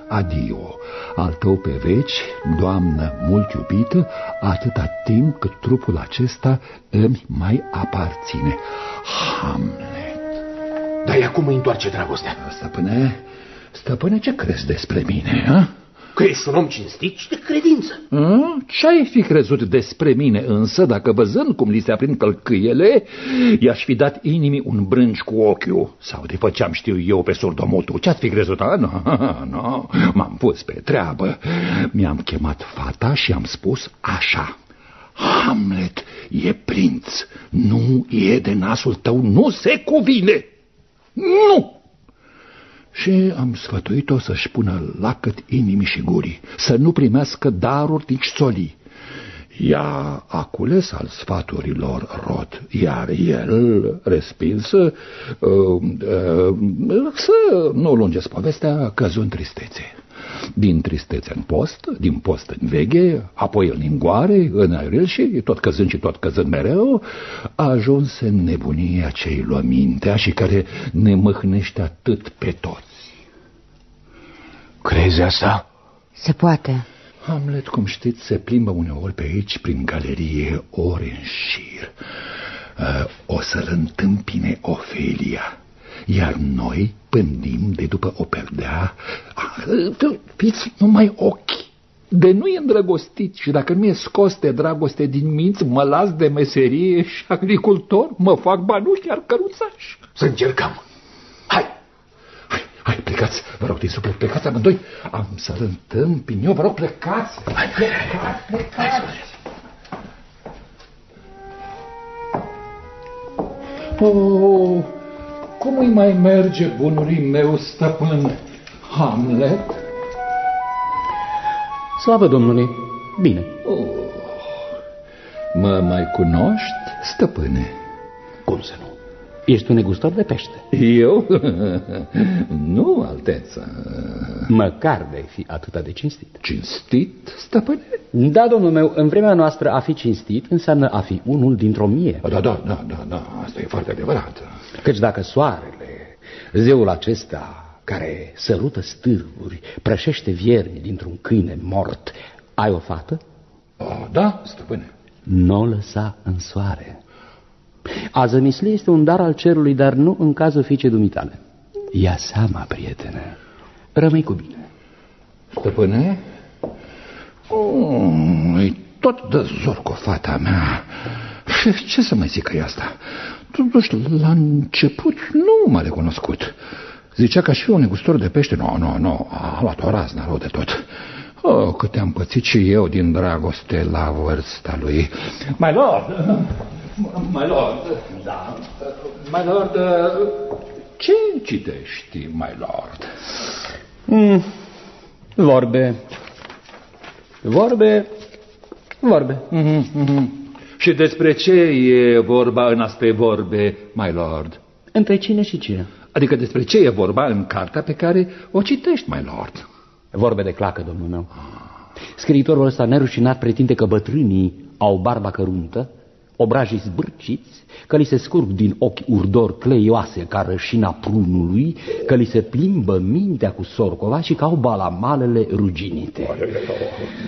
adio, al tău pe veci, doamnă mult iubită, atâta timp cât trupul acesta îmi mai aparține. Hamlet. Dar ea cum îi întoarce dragostea? Stăpâne, stăpâne, ce crezi despre mine, ha? Că ești un om cinstit și de credință. Ce-ai fi crezut despre mine însă dacă văzând cum li se aprind călcâiele, i-aș fi dat inimii un brânci cu ochiul? Sau de făceam, știu eu, pe surdomotul? Ce-ați fi crezut? Nu, (laughs) nu, no. m-am pus pe treabă. Mi-am chemat fata și am spus așa. Hamlet e prinț, nu e de nasul tău, nu se cuvine. Nu! Și am sfătuit-o să-și pună lacăt inimii și gurii, să nu primească daruri nici solii. Ea a cules al sfaturilor rot, iar el, respins, uh, uh, să nu lungesc povestea, căzu în tristețe. Din tristețe în post, din post în veghe, apoi în lingoare, în aeril și tot căzând și tot căzând mereu, a ajuns în nebunia cei lua mintea și care ne măhnește atât pe toți. Crezi asta? Se poate. Hamlet, cum știți, se plimbă uneori pe aici, prin galerie, ori în șir. Uh, o să-l întâmpine Ofelia, iar noi pândim de după o perdea. Uh, fiți numai ochi. De nu e îndrăgostit și dacă nu e scos de dragoste din minți, mă las de meserie și agricultor, mă fac banuși, chiar căruțaș. Să încercăm. Hai, plecați, vă rog, din suflet, plecați amândoi. Am să-l întâmpin eu, vă rog, plecați. Hai, plecați, plecați. Oh, cum îi mai merge bunului meu stăpân Hamlet? Slavă Domnului, bine. Oh, mă mai cunoști, stăpâne? Cum să nu? Ești un negustor de pește. Eu? (laughs) nu, alteță. Măcar de fi atât de cinstit. Cinstit, stăpâne? Da, domnul meu, în vremea noastră a fi cinstit înseamnă a fi unul dintr-o mie. Da, da, da, da, da, asta e foarte adevărat. Căci dacă soarele, zeul acesta care sărută stârvuri, prășește vierni dintr-un câine mort, ai o fată? Oh, da, stăpâne. Nu o lăsa în soare. A zămisli este un dar al cerului, dar nu în cazul fiicei dumitale. Ia seama, prietene. Rămâi cu bine. Stăpâne? Oh, e tot de zor cu fata mea. Și ce să mai zică asta? Totuși, la început nu m-a recunoscut. Zicea că aș fi un negustor de pește. Nu, no, nu, no, nu, no. a luat o raznă rău de tot. Oh, cât am pățit și eu din dragoste la vârsta lui. My lord, My lord, da, my lord, ce citești, my lord? Mm, vorbe, vorbe, vorbe. Mm -hmm, mm -hmm. Și despre ce e vorba în aste vorbe, my lord? Între cine și cine? Adică despre ce e vorba în cartea pe care o citești, my lord? Vorbe de clacă, domnul meu. Scriitorul ăsta nerușinat pretinde că bătrânii au barba căruntă obrajii zbârciți, că li se scurg din ochi urdori cleioase ca rășina prunului, că li se plimbă mintea cu sorcova și că au balamalele ruginite.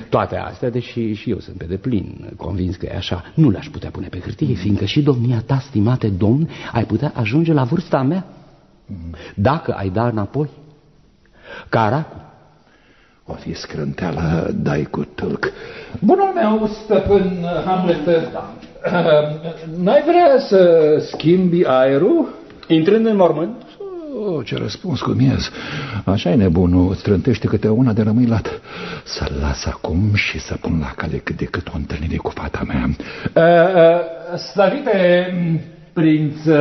Toate astea, deși și eu sunt pe deplin convins că e așa, nu le-aș putea pune pe hârtie, fiindcă și domnia ta, stimate domn, ai putea ajunge la vârsta mea. Dacă ai da înapoi, Caracu, O fi scrânteală, dai cu tâlc. Bunul meu, stăpân Hamlet, n-ai vrea să schimbi aerul? Intrând în mormânt? Oh, ce răspuns cu miez. așa e nebunul, îți trântește câte una de rămâilat. Să-l las acum și să pun la cale cât de cât o întâlnire cu fata mea. Uh, uh, Slavite prinț, uh,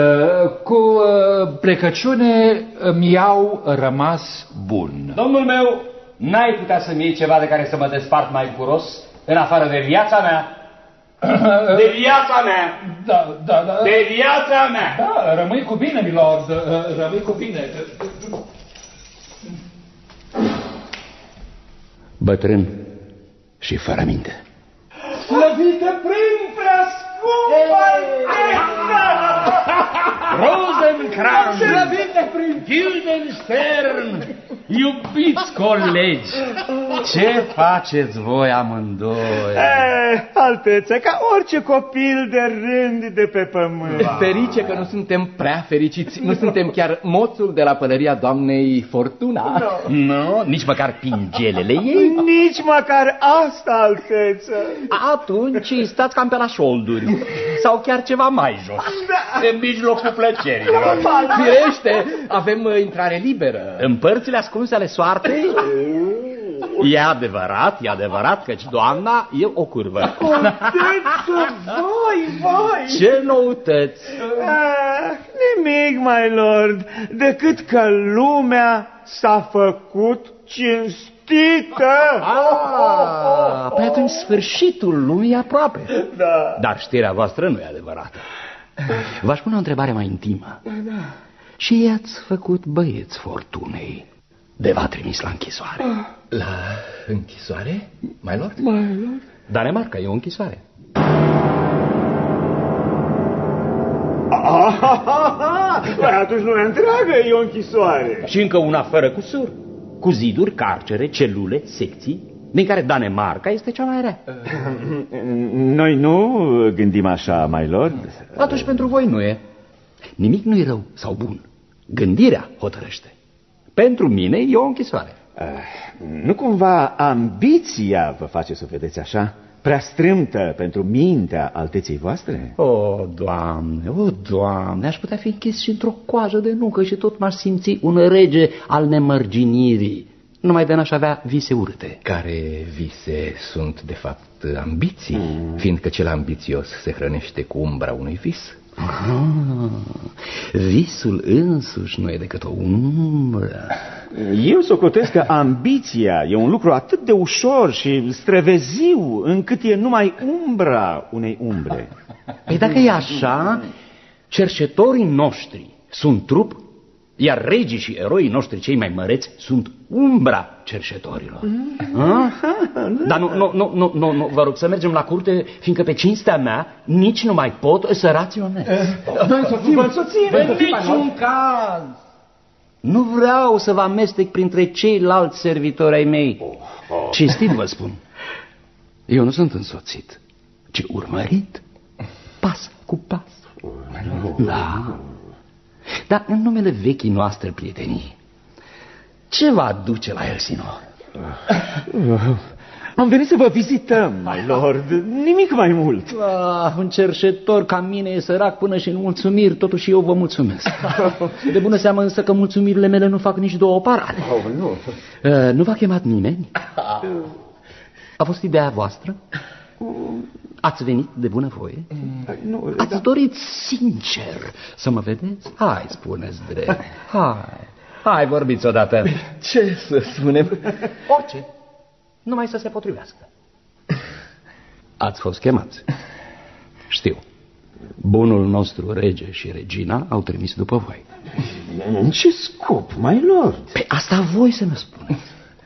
cu uh, plecăciune mi-au rămas bun. Domnul meu, n-ai putea să-mi iei ceva de care să mă despart mai bucuros, în afară de viața mea? De viața mea! Da, da, da. De viața mea! Da, rămâi cu bine, milord, uh, rămâi cu bine. bătrân și fără minte. Slăvită prin prea scumpă! Rosenkranz! Slăvită prin Guildenstern! Iubiți colegi, ce faceți voi amândoi? Eh, altețe, ca orice copil de rând de pe pământ. Ferice că nu suntem prea fericiți, nu suntem chiar moțul de la pălăria doamnei Fortuna. Nu, nici măcar pingelele ei. Nici măcar asta, alteță. Atunci stați cam pe la șolduri sau chiar ceva mai jos. În mijlocul plăcerilor. Firește, avem uh, intrare liberă. În părțile ascunse ale soartei? E adevărat, e adevărat căci doamna e o curvă. Alteță, voi, voi! Ce noutăți! Ah, nimic, my lord, decât că lumea s-a făcut cinstită. Ah, pe atunci sfârșitul lumii e aproape. Da. Dar știrea voastră nu e adevărată. V-aș pune o întrebare mai intimă. Și i-ați făcut băieți fortunei de v-a trimis la închisoare. La închisoare, mai lord? Mai lord? Danemarca e o închisoare. (laughs) Păi atunci lumea întreagă e o închisoare. Și încă una fără cusur. Cu ziduri, carcere, celule, secții, din care Danemarca este cea mai rea. (laughs) Noi nu gândim așa, my lord. Atunci pentru voi nu e. Nimic nu e rău sau bun. Gândirea hotărăște. Pentru mine e o închisoare. Nu cumva ambiția vă face să vedeți așa? Prea strâmtă pentru mintea alteței voastre? O, Doamne, o, Doamne, aș putea fi închis și într-o coajă de nucă și tot m-aș simți un rege al nemărginirii. Numai de n-aș avea vise urâte. Care vise sunt, de fapt, ambiții, mm. fiindcă cel ambițios se hrănește cu umbra unui vis. Ah, visul însuși nu e decât o umbră. Eu socotesc că ambiția e un lucru atât de ușor și străveziu încât e numai umbra unei umbre. Păi dacă e așa, cercetorii noștri sunt trup, iar regii și eroii noștri cei mai măreți sunt umbra cercetorilor. Ah? Dar nu, nu, nu, nu, nu, nu, vă rog să mergem la curte, fiindcă pe cinstea mea nici nu mai pot să raționez. Noi însoțim, Vă însoțim. În niciun caz. Nu vreau să vă amestec printre ceilalți servitori ai mei. Cinstit vă spun. Eu nu sunt însoțit, ci urmărit, pas cu pas. Da. Dar în numele vechii noastre prietenii, ce va duce la Elsinor? Am venit să vă vizităm, my lord, nimic mai mult. Ah, un cerșetor ca mine e sărac până și în mulțumiri, totuși eu vă mulțumesc. (laughs) De bună seamă însă că mulțumirile mele nu fac nici două parale. Oh, nu. Uh, nu v-a chemat nimeni? A fost ideea voastră? Ați venit de bunăvoie? Nu, Ați dorit sincer să mă vedeți? Hai, spuneți drept. Hai, hai, vorbiți odată. Ce să spunem? Orice. Numai să se potrivească. Ați fost chemați. Știu. Bunul nostru rege și regina au trimis după voi. În ce scop, my lord? Pe asta voi să ne spuneți.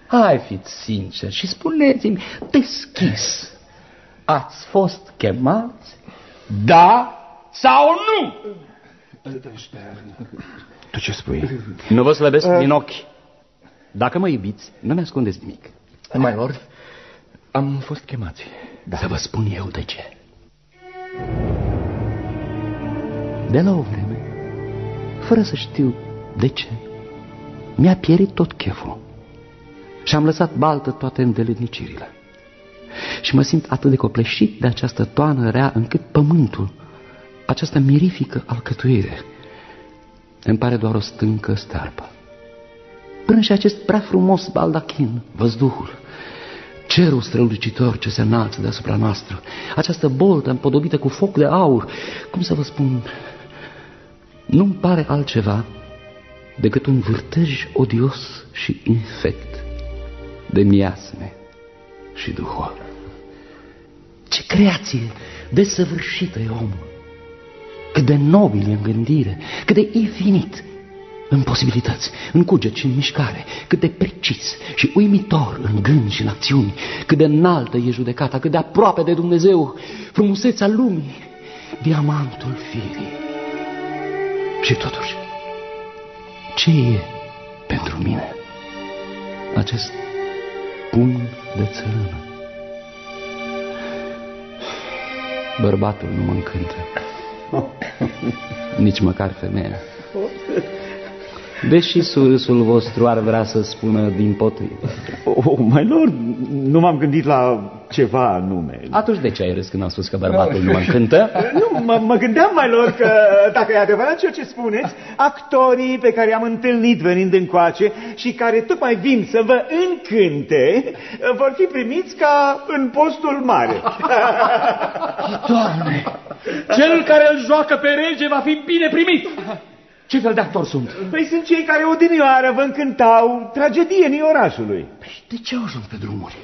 Hai, fiți sincer și spuneți-mi deschis. Ați fost chemați Da sau nu? Tu ce spui? Nu vă slăbesc din ochi. Dacă mă iubiți, nu mi-ascundeți nimic. Mai lord, am fost chemați. Da. Să vă spun eu de ce. De la o vreme, fără să știu de ce, mi-a pierit tot cheful și am lăsat baltă toate îndeletnicirile. Și mă simt atât de copleșit de această toană rea încât pământul, această mirifică alcătuire, îmi pare doar o stâncă stearpă. Până și acest prea frumos baldachin, văzduhul, cerul strălucitor ce se înalță deasupra noastră, această boltă împodobită cu foc de aur, cum să vă spun, nu-mi pare altceva decât un vârtej odios și infect de miasme și duhul. Ce creație desăvârșită e omul! Cât de nobil e în gândire, cât de infinit în posibilități, în cuget și în mișcare, cât de precis și uimitor în gând și în acțiuni, cât de înaltă e judecata, cât de aproape de Dumnezeu, frumusețea lumii, diamantul firii. Și totuși, ce e pentru mine acest pun de țărână? Bărbatul nu mă încântă, (laughs) nici măcar femeia. Deși surâsul vostru ar vrea să spună din potrivă. Oh, my lord, nu m-am gândit la ceva anume. Atunci de ce ai râs când am spus că bărbatul nu mă încântă? Nu, mă, mă gândeam, mai lor, că dacă e adevărat ceea ce spuneți, actorii pe care am întâlnit venind încoace și care tocmai vin să vă încânte, vor fi primiți ca în postul mare. Doamne, cel care îl joacă pe rege va fi bine primit. Ce fel de actor sunt? Păi sunt cei care odinioară vă încântau tragedienii orașului. Păi de ce au ajuns pe drumuri?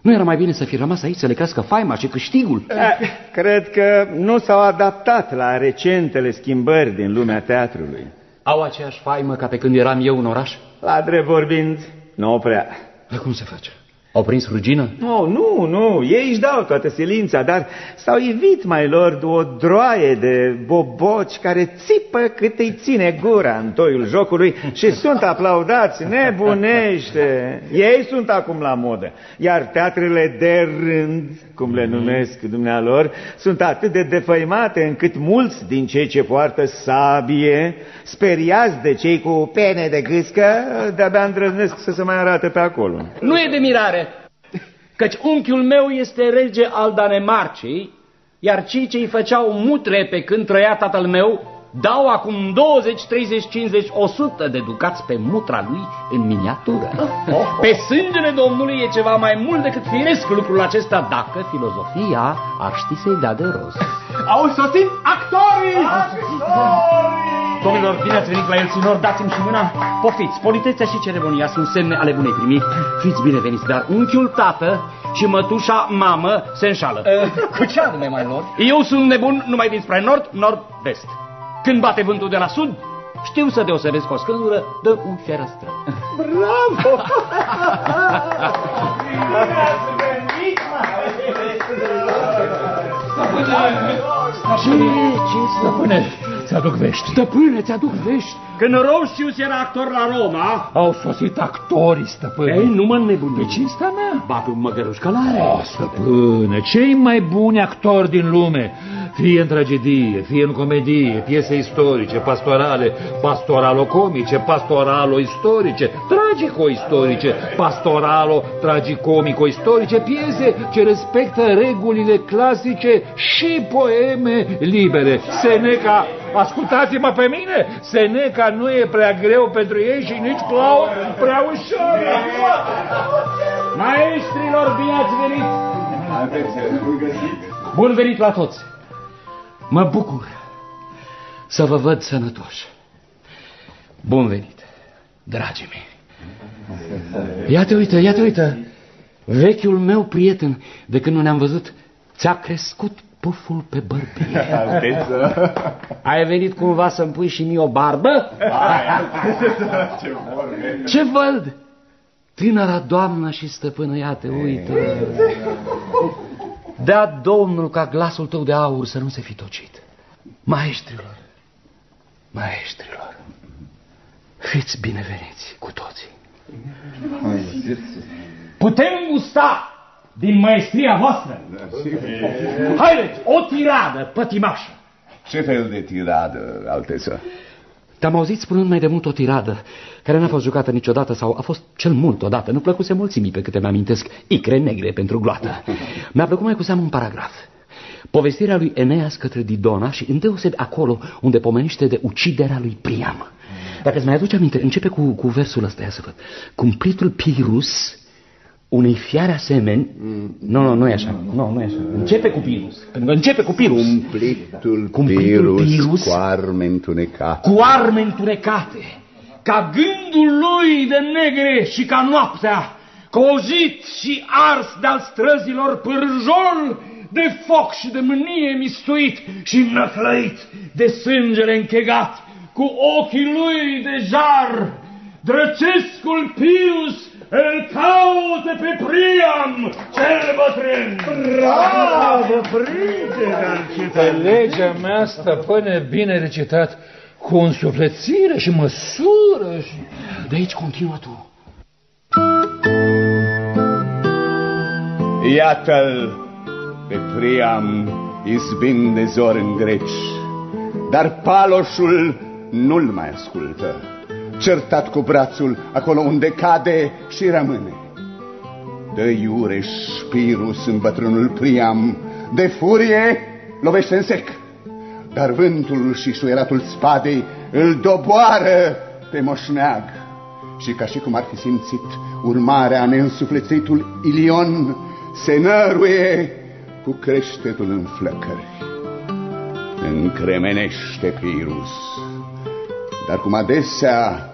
Nu era mai bine să fi rămas aici să le crească faima și câștigul? Eh, cred că nu s-au adaptat la recentele schimbări din lumea teatrului. Au aceeași faimă ca pe când eram eu în oraș? La drept vorbind, nu prea. Dar cum se face? Au prins rugină? Nu, nu, nu, ei își dau toată silința, dar s-au ivit, mai lor, o droaie de boboci care țipă cât îi ține gura în toiul jocului și sunt aplaudați nebunește. Ei sunt acum la modă, iar teatrele de rând, cum le numesc dumnealor, sunt atât de defăimate încât mulți din cei ce poartă sabie, speriați de cei cu pene de gâscă, de-abia îndrăznesc să se mai arate pe acolo. Nu e de mirare căci unchiul meu este rege al Danemarcei, iar cei ce îi făceau mutre pe când trăia tatăl meu, dau acum 20, 30, 50, 100 de ducați pe mutra lui în miniatură. Pe sângele Domnului e ceva mai mult decât firesc lucrul acesta dacă filozofia ar ști să-i dea de rost. Au sosit actorii! Domnilor, bine ați venit la Elsinor, dați-mi și mâna. Poftiți, politețea și ceremonia sunt semne ale bunei primiri. Fiți bineveniți, dar unchiul tată și mătușa mamă se înșală. Cu ce anume, mai lor? Eu sunt nebun numai dinspre nord, nord-vest. Când bate vântul de la sud, știu să deosebesc o scândură de un ferăstră. Bravo! (laughs) Ce, ce, stăpâne? Ți-aduc vești. Stăpâne, ți-aduc vești. Când Rosius era actor la Roma... Au sosit actorii, stăpâne. Ei, nu mă nebuni. Pe cinstea mea. Batu măgăruș călare. O, stăpâne, cei mai buni actori din lume, fie în tragedie, fie în comedie, piese istorice, pastorale, pastoralo-comice, pastoralo-istorice, tragico-istorice, pastoralo-tragicomico-istorice, piese ce respectă regulile clasice și poeme libere. Seneca, ascultați-mă pe mine, Seneca nu e prea greu pentru ei și nici Plaut prea ușor. Maestrilor, bine ați venit! Bun venit la toți! Mă bucur să vă văd sănătoși. Bun venit, dragii mei. Iată, uite, iată, uite, vechiul meu prieten, de când nu ne-am văzut, ți-a crescut puful pe bărbie. Ai venit cumva să-mi pui și mie o barbă? Ce văd? Tânăra doamnă și stăpână, iată, uită. Dea Domnul ca glasul tău de aur să nu se fi tocit. Maestrilor, maestrilor, fiți bineveniți cu toții. Putem gusta din maestria voastră? Haideți, o tiradă pătimașă. Ce fel de tiradă, Alteță? Te-am auzit spunând mai de mult o tiradă care n-a fost jucată niciodată sau a fost cel mult odată. Nu plăcuse mulțimii pe câte mi-amintesc icre negre pentru gloată. (laughs) Mi-a plăcut mai cu seamă un paragraf. Povestirea lui Eneas către Didona și îndeosebi acolo unde pomenește de uciderea lui Priam. Dacă îți mai aduce aminte, începe cu, cu versul ăsta, ia să văd. Cumplitul Pirus unei fiare asemeni... Nu, nu, nu e așa. Nu, nu e așa. Începe cu Pirus. Pentru că începe cu Pirus. Cumplitul, Cumplitul Pirus, Pirus cu arme întunecate. Cu arme întunecate, ca gândul lui de negre și ca noaptea, cozit și ars de-al străzilor pârjol, de foc și de mânie mistuit și năclăit de sângele închegat, cu ochii lui de jar, drăcescul Pius îl caute pe Priam, cel bătrân! Bravo, prinde, Pe legea mea, stăpâne, bine recitat, cu însuflețire și măsură și... De aici continuă tu. Iată-l pe Priam izbind de zor în greci, dar paloșul nu-l mai ascultă, certat cu brațul acolo unde cade și rămâne. Dă iure Spirus în bătrânul Priam, de furie lovește în sec, dar vântul și suieratul spadei îl doboară pe moșneag. Și ca și cum ar fi simțit urmarea neînsuflețitul Ilion, se năruie cu creștetul în flăcări. Încremenește Pirus, dar cum adesea,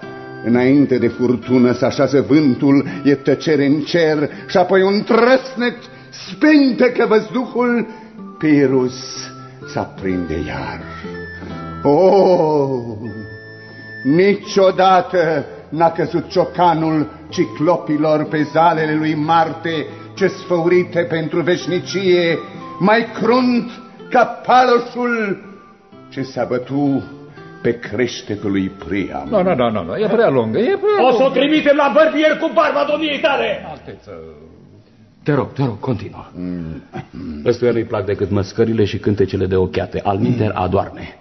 înainte de furtună, se așează vântul, e tăcere în cer și apoi un trăsnet spintecă văzduhul, Pirus s-aprinde iar. Oh, niciodată n-a căzut ciocanul ciclopilor pe zalele lui Marte, ce sfăurite pentru veșnicie, mai crunt ca paloșul ce s-a bătut pe creștetul lui Priam. Nu, nu, nu, nu, nu, e prea lungă, e prea O să o lungă. trimitem la bărbier cu barba domniei tale! Te rog, te rog, continuă. Ăstuia nu-i plac decât măscările și cântecele de ochiate. Alminter adoarme.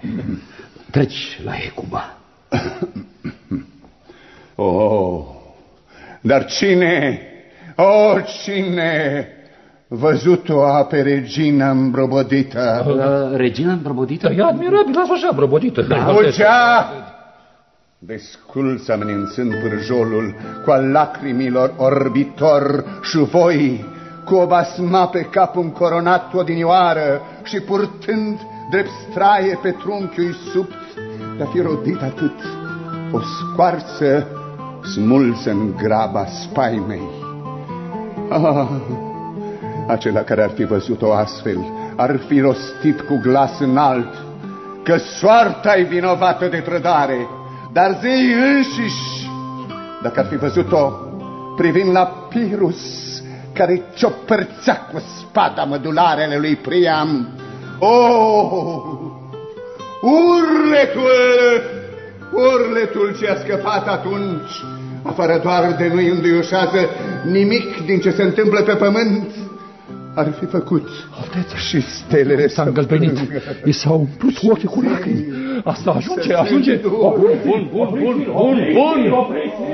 Treci la Ecuba. Oh, dar cine, oh, cine văzut-o a pe regina îmbrobodită? Uh, regina îmbrobodită? E admirabil, lasă așa, îmbrobodită. Fugea desculț amenințând pârjolul cu al lacrimilor orbitor și voi cu o basma pe cap încoronat odinioară și purtând drept straie pe trunchiul sub de-a fi rodit atât o scoarță smulsă în graba spaimei. Ah, acela care ar fi văzut-o astfel ar fi rostit cu glas înalt că soarta e vinovată de trădare, dar zei înșiși, dacă ar fi văzut-o privind la Pirus, care ciopărțea cu spada mădularele lui Priam. Oh, urletul, urletul ce a scăpat atunci, afară doar de nu-i înduioșează nimic din ce se întâmplă pe pământ, ar fi făcut Alteță. și stelele S-a îngălbenit, i s-au umplut ochii cu lacrimi. Asta ajunge, ajunge. Bun, bun, bun, bun, bun, bun.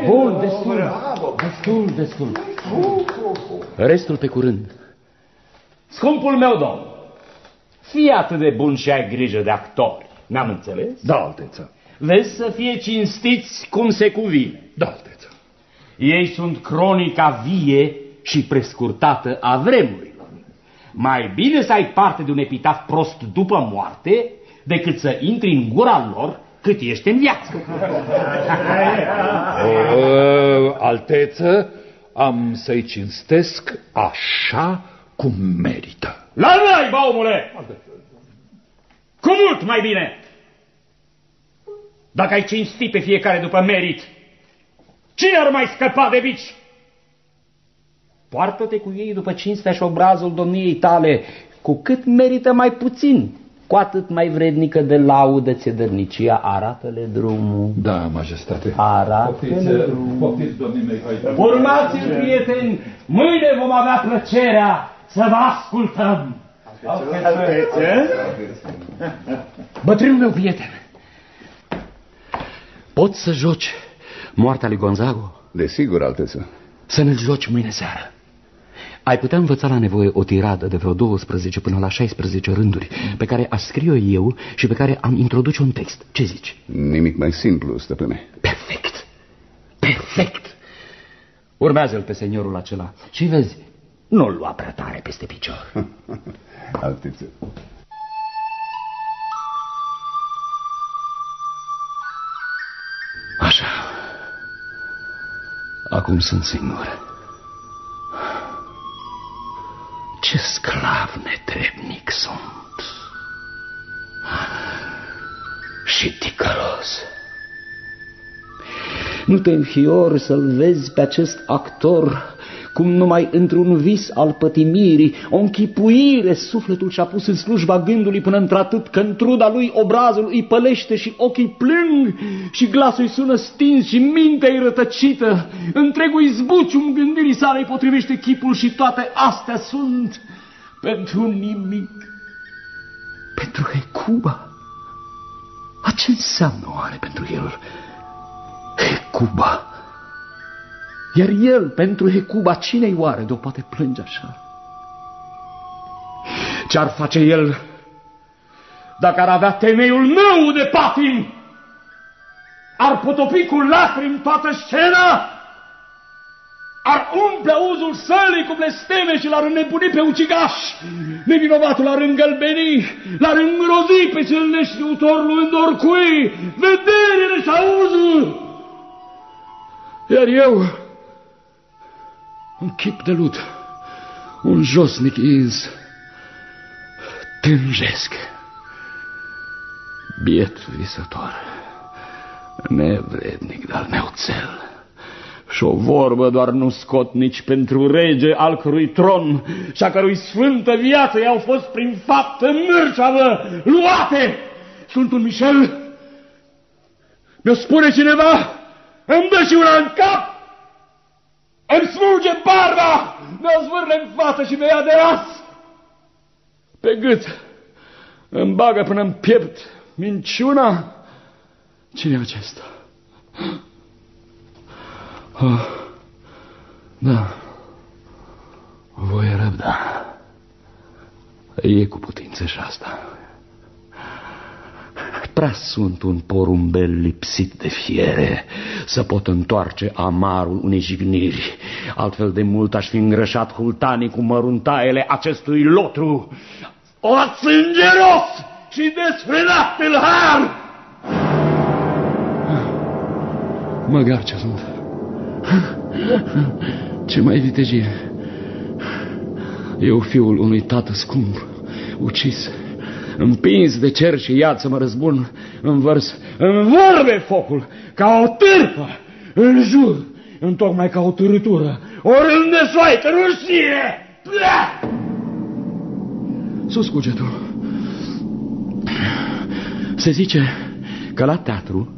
Bun, destul, destul, destul. Restul pe curând. Scumpul meu domn, fii atât de bun și ai grijă de actori. N-am înțeles? Da, alteță. Vezi să fie cinstiți cum se cuvine. Da, alteță. Ei sunt cronica vie și prescurtată a vremurilor. Mai bine să ai parte de un epitaf prost după moarte decât să intri în gura lor cât ești în viață. (laughs) Uh, alteță, am să-i cinstesc așa cum merită. La naiba, omule! Cu mult mai bine! Dacă ai cinsti pe fiecare după merit, cine ar mai scăpa de bici? Poartă-te cu ei după cinstea și obrazul domniei tale, cu cât merită mai puțin, cu atât mai vrednică de laudă ți dărnicia, arată-le drumul. Da, majestate. Arată-le Poftiți, drumul. poftiți, domnii mei. hai. Urmați-l, prieteni! Mâine vom avea plăcerea să vă ascultăm! Bătrânul meu prieten, poți să joci moartea lui Gonzago? Desigur, alteță. Să ne joci mâine seară. Ai putea învăța la nevoie o tiradă de vreo 12 până la 16 rânduri pe care aș scrie eu și pe care am introduce un text. Ce zici? Nimic mai simplu, stăpâne. Perfect! Perfect! Urmează-l pe seniorul acela și vezi, nu-l lua prea tare peste picior. (laughs) Alteță. Așa. Acum sunt singur. Ce sclav netrebnic sunt. Și ticălos. Nu te înfiori să-l vezi pe acest actor cum numai într-un vis al pătimirii, o închipuire, sufletul și-a pus în slujba gândului până într-atât că în truda lui obrazul îi pălește și ochii plâng și glasul îi sună stins și mintea îi rătăcită. Întregul izbucium gândirii sale îi potrivește chipul și toate astea sunt pentru nimic. Pentru Hecuba. A ce înseamnă oare pentru el? Hecuba. Iar el, pentru Hecuba, cine-i oare de-o poate plânge așa? Ce-ar face el dacă ar avea temeiul meu de patim? Ar potopi cu lacrimi toată scena? Ar umple uzul sălii cu blesteme și l-ar înnebuni pe ucigaș. Nevinovatul l-ar îngălbeni, l-ar îngrozi pe cel neștiutor luând oricui vederile și auzul. Iar eu, un chip de lut, un josnic iz, tânjesc. Biet visător, nevrednic de-al meu cel. Și o vorbă doar nu scot nici pentru rege al cărui tron și a cărui sfântă viață i-au fost prin faptă mârceavă luate. Sunt un Michel? Mi-o spune cineva? Îmi dă și una în cap? Îmi smulge barba, mi-o zvârle în față și mi ia de ras. Pe gât îmi bagă până în piept minciuna. Cine e acesta? Oh, da, voi răbda. E cu putință și asta. Prea sunt un porumbel lipsit de fiere să pot întoarce amarul unei jigniri. Altfel de mult aș fi îngrășat hultanii cu măruntaiele acestui lotru. O sângeros și desfrânat tâlhar! Măgar ce sunt. Ce mai vitejie. Eu fiul unui tată scump, ucis, împins de cer și iad să mă răzbun, învărs, învârbe focul, ca o târpă, în jur, întocmai ca o târâtură, o rând de soaică, rușine! Plea! Sus cugetul. Se zice că la teatru,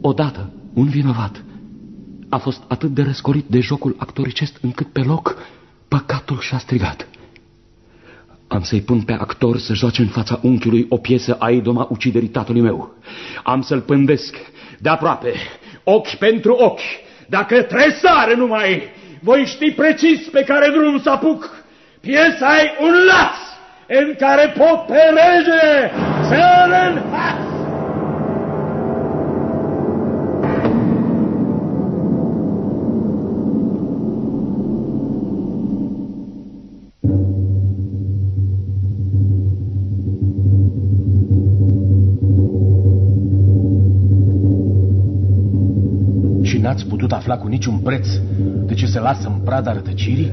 odată, un vinovat a fost atât de răscorit de jocul actoricest încât pe loc păcatul și-a strigat. Am să-i pun pe actor să joace în fața unchiului o piesă a idoma uciderii tatălui meu. Am să-l pândesc de aproape, ochi pentru ochi. Dacă tresare numai, voi ști precis pe care drum să apuc. Piesa e un laț în care pot pe rege să-l n-ați putut afla cu niciun preț de ce se lasă în prada rătăcirii?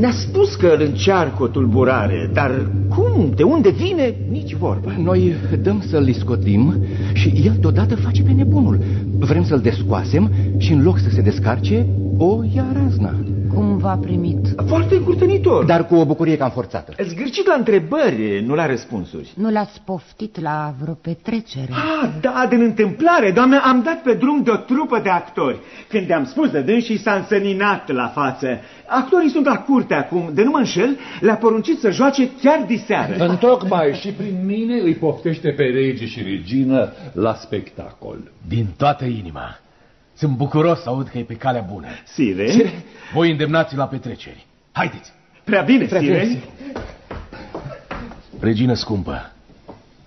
Ne-a spus că îl încearcă o tulburare, dar cum, de unde vine, nici vorba. Noi dăm să-l scotim și el deodată face pe nebunul. Vrem să-l descoasem și în loc să se descarce, o ia razna. Cum v-a primit? Foarte încurtenitor. Dar cu o bucurie cam forțată. Zgârcit la întrebări, nu la răspunsuri. Nu l-ați poftit la vreo petrecere? Ah, da, din întâmplare, doamnă, am dat pe drum de o trupă de actori. Când am spus de dânsii, s-a însăninat la față. Actorii sunt la curte acum, de nu mă înșel, le-a poruncit să joace chiar diseară. Întocmai și prin mine îi poftește pe rege și regină la spectacol. Din toată inima. Sunt bucuros să aud că e pe calea bună. Sire? Sire? Voi îndemnați la petreceri. Haideți! Prea bine, Prea Sire. Bine. Regină scumpă,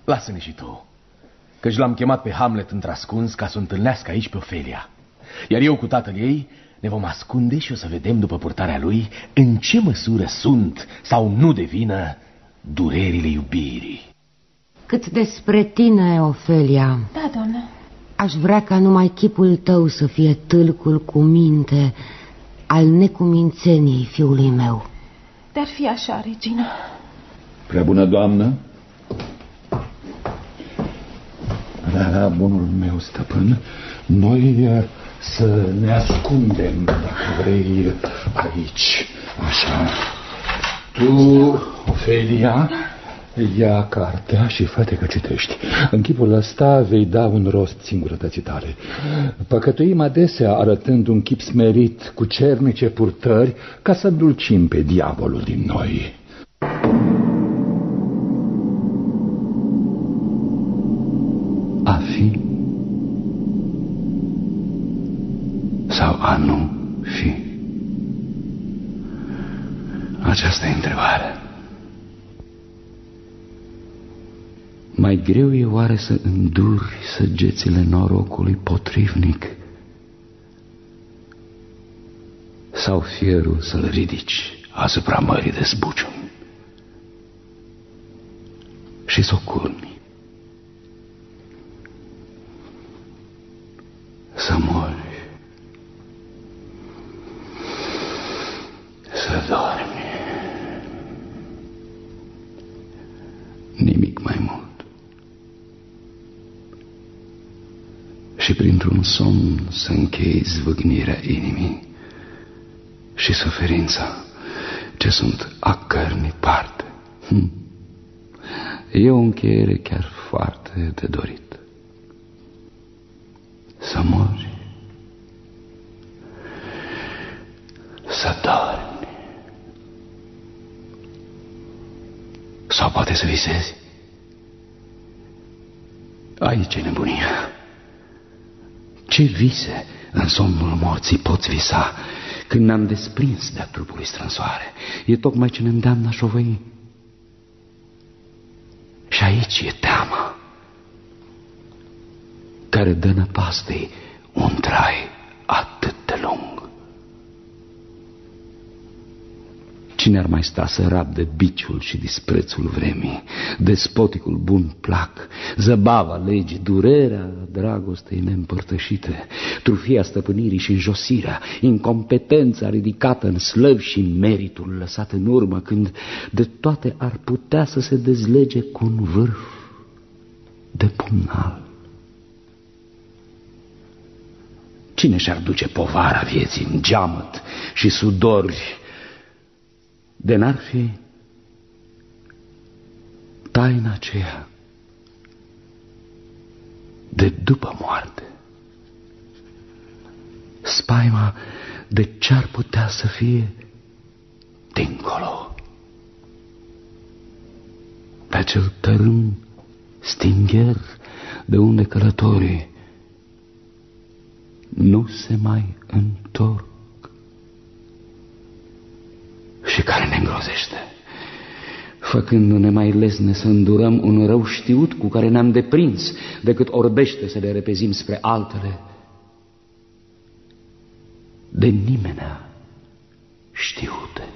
lasă-ne și tu. Căci l-am chemat pe Hamlet într-ascuns ca să o întâlnească aici pe Ofelia. Iar eu cu tatăl ei ne vom ascunde și o să vedem după purtarea lui în ce măsură sunt sau nu devină durerile iubirii. Cât despre tine, Ofelia. Da, doamnă. Aș vrea ca numai chipul tău să fie tâlcul cu minte al necumințeniei fiului meu. Dar fi așa, regina. Prea bună doamnă. Da, bunul meu stăpân, noi să ne ascundem, dacă vrei, aici. Așa. Tu, Ofelia, ia cartea și fă că citești. În chipul ăsta vei da un rost singurătății tale. Păcătuim adesea arătând un chip smerit cu cernice purtări ca să dulcim pe diavolul din noi. A fi sau a nu fi? Aceasta e întrebarea. Mai greu e oare să înduri săgețile norocului potrivnic sau fierul să-l ridici asupra mării de zbuciumi și să o culmi. Să mori, să dormi. Nimic mai mult. Și printr-un somn să închei zvâgnirea inimii și suferința ce sunt a cărnii parte. Hm. E o încheiere chiar foarte de dorit. Să mori, să dormi, sau poate să visezi. Aici e nebunia. Ce vise în somnul morții poți visa când ne-am desprins de-a trupului strânsoare? E tocmai ce ne îndeamnă a șovăi. Și aici e teama care dă năpastei un trai atât de lung. Cine ar mai sta să rabde biciul și disprețul vremii, despoticul bun plac, zăbava legii, durerea dragostei neîmpărtășite, trufia stăpânirii și înjosirea, incompetența ridicată în slăv și meritul lăsat în urmă, când de toate ar putea să se dezlege cu un vârf de pumnal. Cine și-ar duce povara vieții în geamăt și sudori de n-ar fi taina aceea de după moarte. Spaima de ce-ar putea să fie dincolo. Pe acel tărâm stingher de unde călătorii nu se mai întorc și care ne îngrozește, făcându-ne mai lesne să îndurăm un rău știut cu care ne-am deprins, decât orbește să le repezim spre altele. De nimenea știute.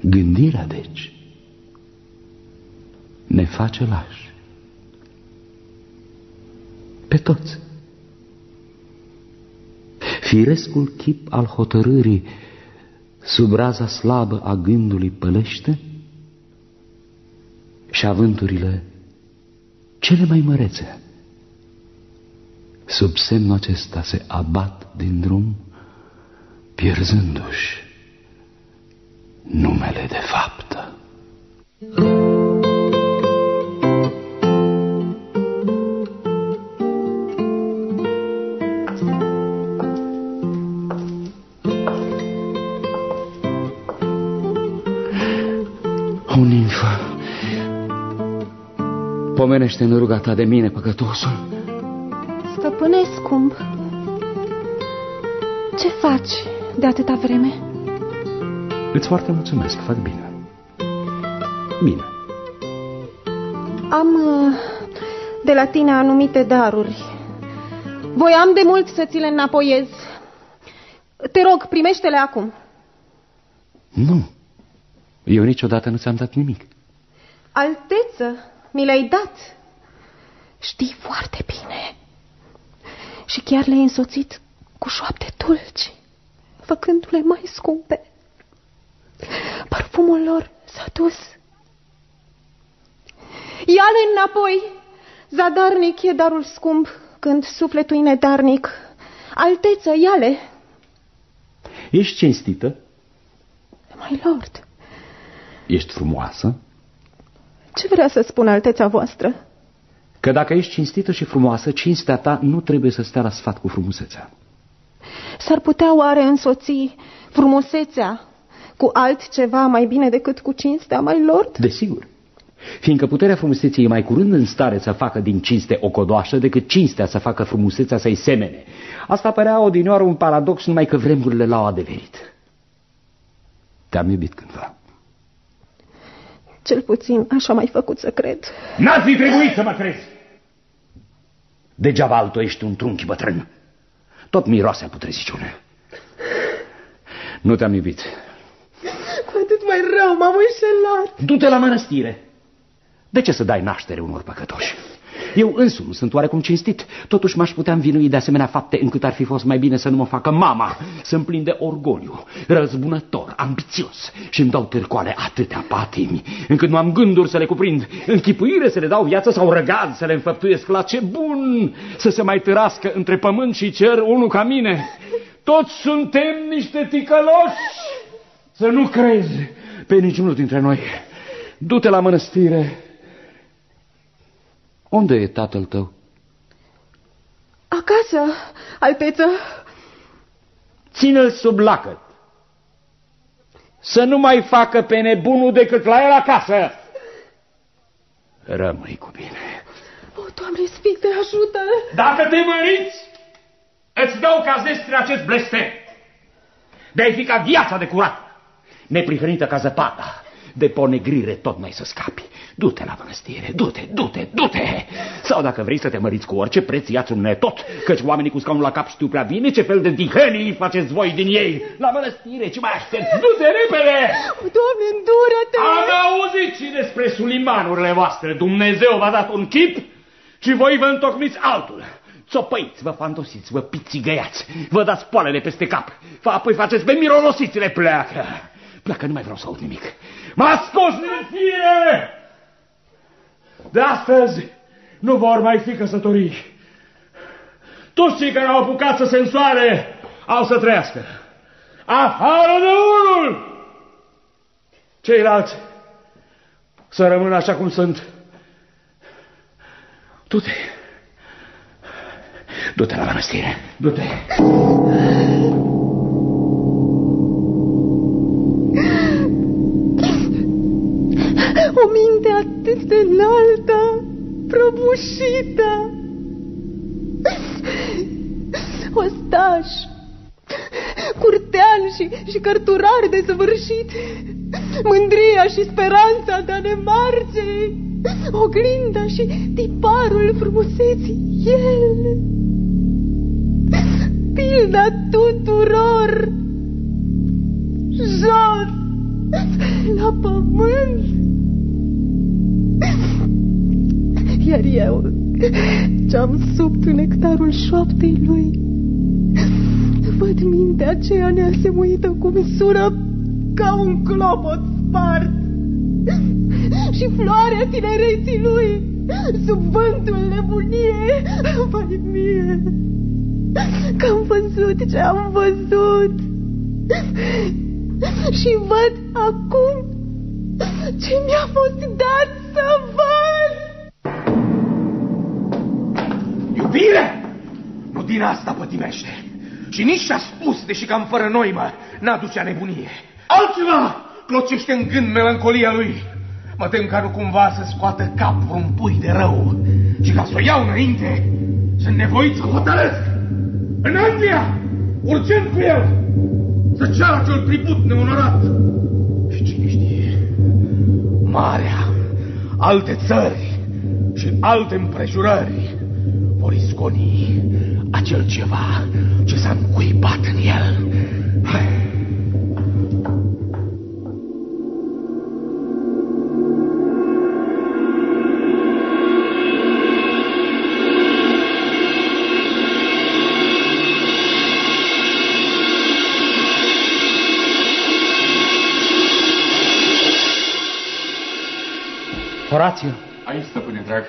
Gândirea, deci, ne face lași. Pe toți firescul chip al hotărârii sub raza slabă a gândului pălește și avânturile cele mai mărețe sub semnul acesta se abat din drum, pierzându-și numele de faptă. O pomenește în ruga ta de mine, păcătosul. Stăpâne scump, ce faci de atâta vreme? Îți foarte mulțumesc, fac bine. Bine. Am uh, de la tine anumite daruri. Voiam de mult să ți le înapoiez. Te rog, primește-le acum. Nu. Eu niciodată nu ți-am dat nimic. Alteță, mi le-ai dat. Știi foarte bine. Și chiar le-ai însoțit cu șoapte dulci, făcându-le mai scumpe. Parfumul lor s-a dus. Ia-le înapoi! Zadarnic e darul scump când sufletul e nedarnic. Alteță, ia-le! Ești cinstită? My lord, Ești frumoasă? Ce vrea să spun alteța voastră? Că dacă ești cinstită și frumoasă, cinstea ta nu trebuie să stea la sfat cu frumusețea. S-ar putea oare însoți frumusețea cu altceva mai bine decât cu cinstea, my lord? Desigur. Fiindcă puterea frumuseței e mai curând în stare să facă din cinste o codoașă decât cinstea să facă frumusețea să-i semene. Asta părea odinioară un paradox, numai că vremurile l-au adeverit. Te-am iubit cândva. Cel puțin așa mai făcut să cred. N-ar fi trebuit să mă crezi. Degeaba altul ești un trunchi bătrân. Tot miroase a putreziciune. Nu te-am iubit. Cu atât mai rău, m-am înșelat. Du-te la mănăstire. De ce să dai naștere unor păcătoși? Eu însumi sunt oarecum cinstit, totuși m-aș putea învinui de asemenea fapte încât ar fi fost mai bine să nu mă facă mama, să-mi plin de orgoliu, răzbunător, ambițios și îmi dau târcoale atâtea patimi, încât nu am gânduri să le cuprind, închipuire să le dau viață sau răgaz să le înfăptuiesc la ce bun să se mai târască între pământ și cer unul ca mine. Toți suntem niște ticăloși. Să nu crezi Pe niciunul dintre noi. Du-te la mănăstire. Unde e tatăl tău? Acasă, alteță. Ține-l sub lacăt. Să nu mai facă pe nebunul decât la el acasă. Rămâi cu bine. O, Doamne Sfinte, ajută-l! Dacă te măriți, îți dau ca zestre acest blestem. De-ai fi ca viața de curat, Neprihănită ca zăpada, de ponegrire tot mai să scapi. Du-te la mănăstire, du-te, du-te, du-te! Sau dacă vrei să te măriți cu orice preț, ia-ți un netot, căci oamenii cu scaunul la cap știu prea bine ce fel de dihănii faceți voi din ei. La mănăstire, ce mai aștept? Du-te repede! Doamne, îndură-te! Am auzit și despre sulimanurile voastre. Dumnezeu v-a dat un chip și voi vă întocmiți altul. Țopăiți, vă fantosiți, vă pițigăiați, vă dați poalele peste cap, Fa- apoi faceți pe mironosițile, pleacă. Pleacă, nu mai vreau să aud nimic. M-a scos din fire! De astăzi nu vor mai fi căsătorii. Toți cei care au apucat să se însoare au să trăiască. Afară de unul! Ceilalți să rămână așa cum sunt. Du-te. Du-te la mănăstire. Du-te. Atât de înaltă, prăbușită. Ostaș, curtean și, și cărturar desăvârșit, mândria și speranța de a ne marge, oglinda și tiparul frumuseții, el, pilda tuturor, jos, la pământ. Iar eu, ce-am sub nectarul șoaptei lui, văd mintea aceea neasemuită cum sură ca un clopot spart. Și floarea tinereții lui, sub vântul nebuniei, vai mie, că am văzut ce am văzut și văd acum ce mi-a fost dat să văd. Iubire! Nu din asta pătimește. Și nici și-a spus, deși cam fără noimă, n-aducea nebunie. Altceva clocește în gând melancolia lui. Mă tem ca nu cumva să scoată capul un pui de rău și ca să o iau înainte, sunt nevoit să hotărăsc. În Anglia, urgent cu el, să ceară acel tribut neonorat. Și cine știe, marea, alte țări și alte împrejurări vor isconi acel ceva ce s-a încuibat în el. Hai. Horațiu! Aici, stăpâne drag.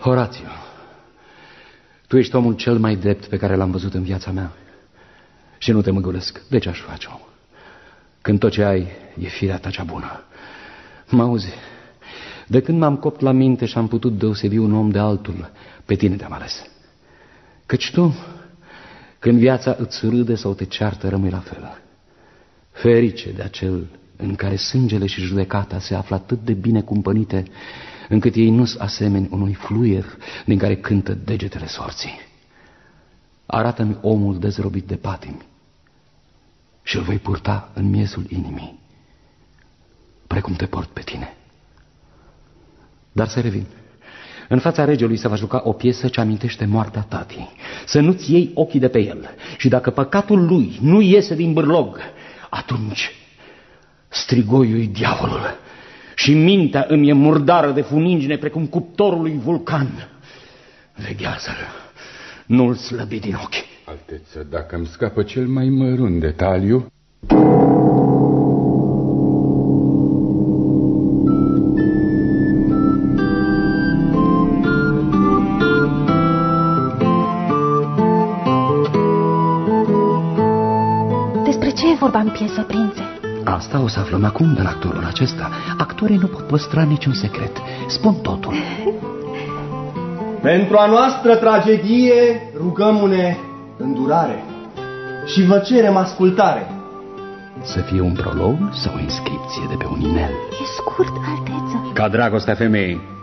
Horațiu, tu ești omul cel mai drept pe care l-am văzut în viața mea. Și nu te măgulesc. De ce aș face-o? Când tot ce ai e firea ta cea bună. Mă auzi, de când m-am copt la minte și am putut deosebi un om de altul, pe tine te-am ales. Căci tu, când viața îți râde sau te ceartă, rămâi la fel. Ferice de acel în care sângele și judecata se află atât de bine cumpănite, încât ei nu-s asemeni unui fluier din care cântă degetele sorții. Arată-mi omul dezrobit de patimi și îl voi purta în miezul inimii, precum te port pe tine. Dar să revin. În fața regelui se va juca o piesă ce amintește moartea tatii. Să nu-ți iei ochii de pe el. Și dacă păcatul lui nu iese din bârlog, atunci strigoiul diavolul și mintea îmi e murdară de funingine precum cuptorului vulcan. Veghează-l, nu-l slăbi din ochi. Alteță, dacă îmi scapă cel mai mărunt detaliu... Asta o să aflăm acum de la actorul acesta. Actorii nu pot păstra niciun secret. Spun totul. (laughs) Pentru a noastră tragedie rugăm-ne îndurare și vă cerem ascultare. Să fie un prolog sau o inscripție de pe un inel. E scurt, alteță. Ca dragostea femeii.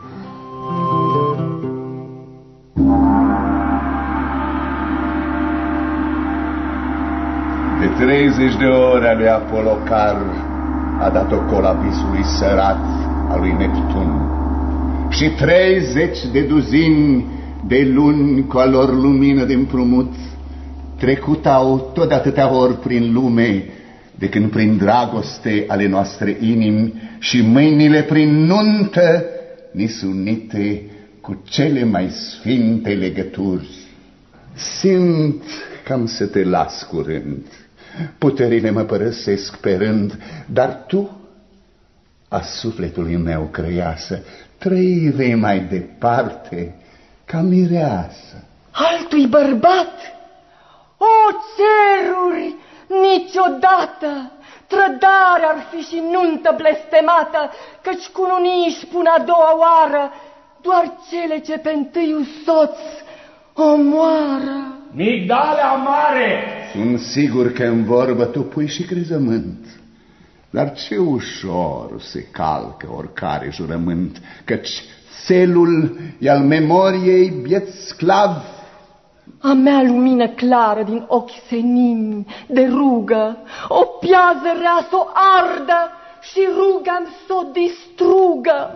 30 de ore a lui Apolocar a dat-o colapisului sărat al lui Neptun și 30 de duzini de luni cu a lor lumină de împrumut trecut au tot atâtea ori prin lume de când prin dragoste ale noastre inimi și mâinile prin nuntă ni unite cu cele mai sfinte legături. Simt cam să te las curând puterile mă părăsesc pe rând, dar tu, a sufletului meu crăiasă, trăi vei mai departe ca mireasă. Altui bărbat? O, ceruri, niciodată! Trădare ar fi și nuntă blestemată, căci cununii își spun a doua oară, doar cele ce pe întâiul soț omoară. Migdale amare! Sunt sigur că în vorbă tu pui și crezământ. Dar ce ușor se calcă oricare jurământ, căci țelul e al memoriei biet sclav. A mea lumină clară din ochi senimi de rugă, o piază rea s-o ardă și ruga să o distrugă.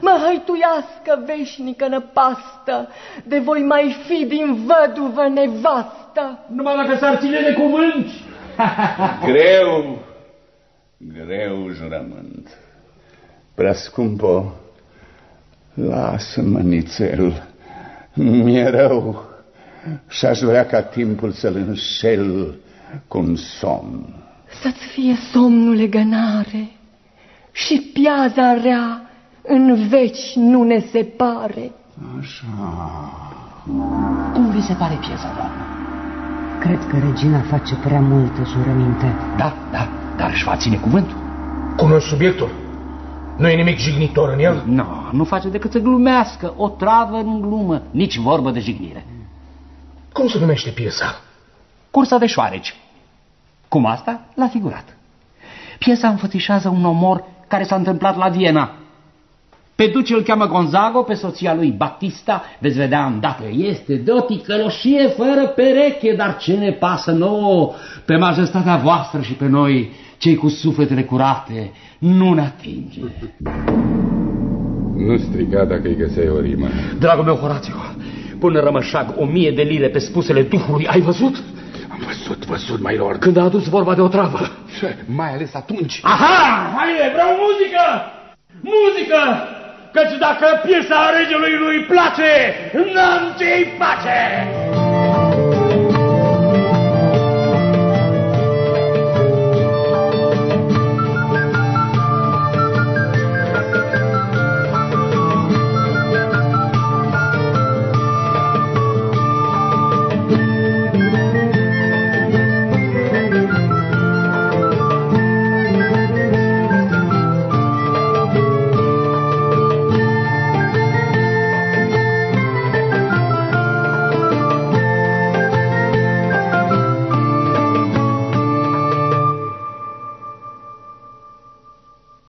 Mă hăituiască veșnică năpastă, de voi mai fi din văduvă nevastă. Numai dacă s-ar ține de cuvânt. (laughs) greu, greu jurământ. Prea scumpă, lasă-mă nițel, mi-e rău și-aș vrea ca timpul să-l înșel cu un somn. Să-ți fie somnul legănare și piaza rea în veci nu ne separe. Așa. Cum vi se pare piesa, doamnă? Cred că regina face prea multe jurăminte. Da, da, dar își va ține cuvântul. Cunosc subiectul. Nu e nimic jignitor în el? Nu, no, nu face decât să glumească, o travă în glumă, nici vorbă de jignire. Cum se numește piesa? Cursa de șoareci. Cum asta? L-a figurat. Piesa înfățișează un omor care s-a întâmplat la Viena. Pe duce îl cheamă Gonzago, pe soția lui Batista, veți vedea îndată, este de o ticăloșie fără pereche, dar ce ne pasă nouă pe majestatea voastră și pe noi, cei cu sufletele curate, nu ne atinge. Nu striga dacă îi găseai o rimă. Dragul meu, Horațiu, până rămășag o mie de lire pe spusele Duhului, ai văzut? Am văzut, văzut, mai lor. Când a adus vorba de o travă. Mai ales atunci. Aha! Haide, vreau muzică! Muzică! Căci dacă piesa regelui lui place, n-am ce-i face!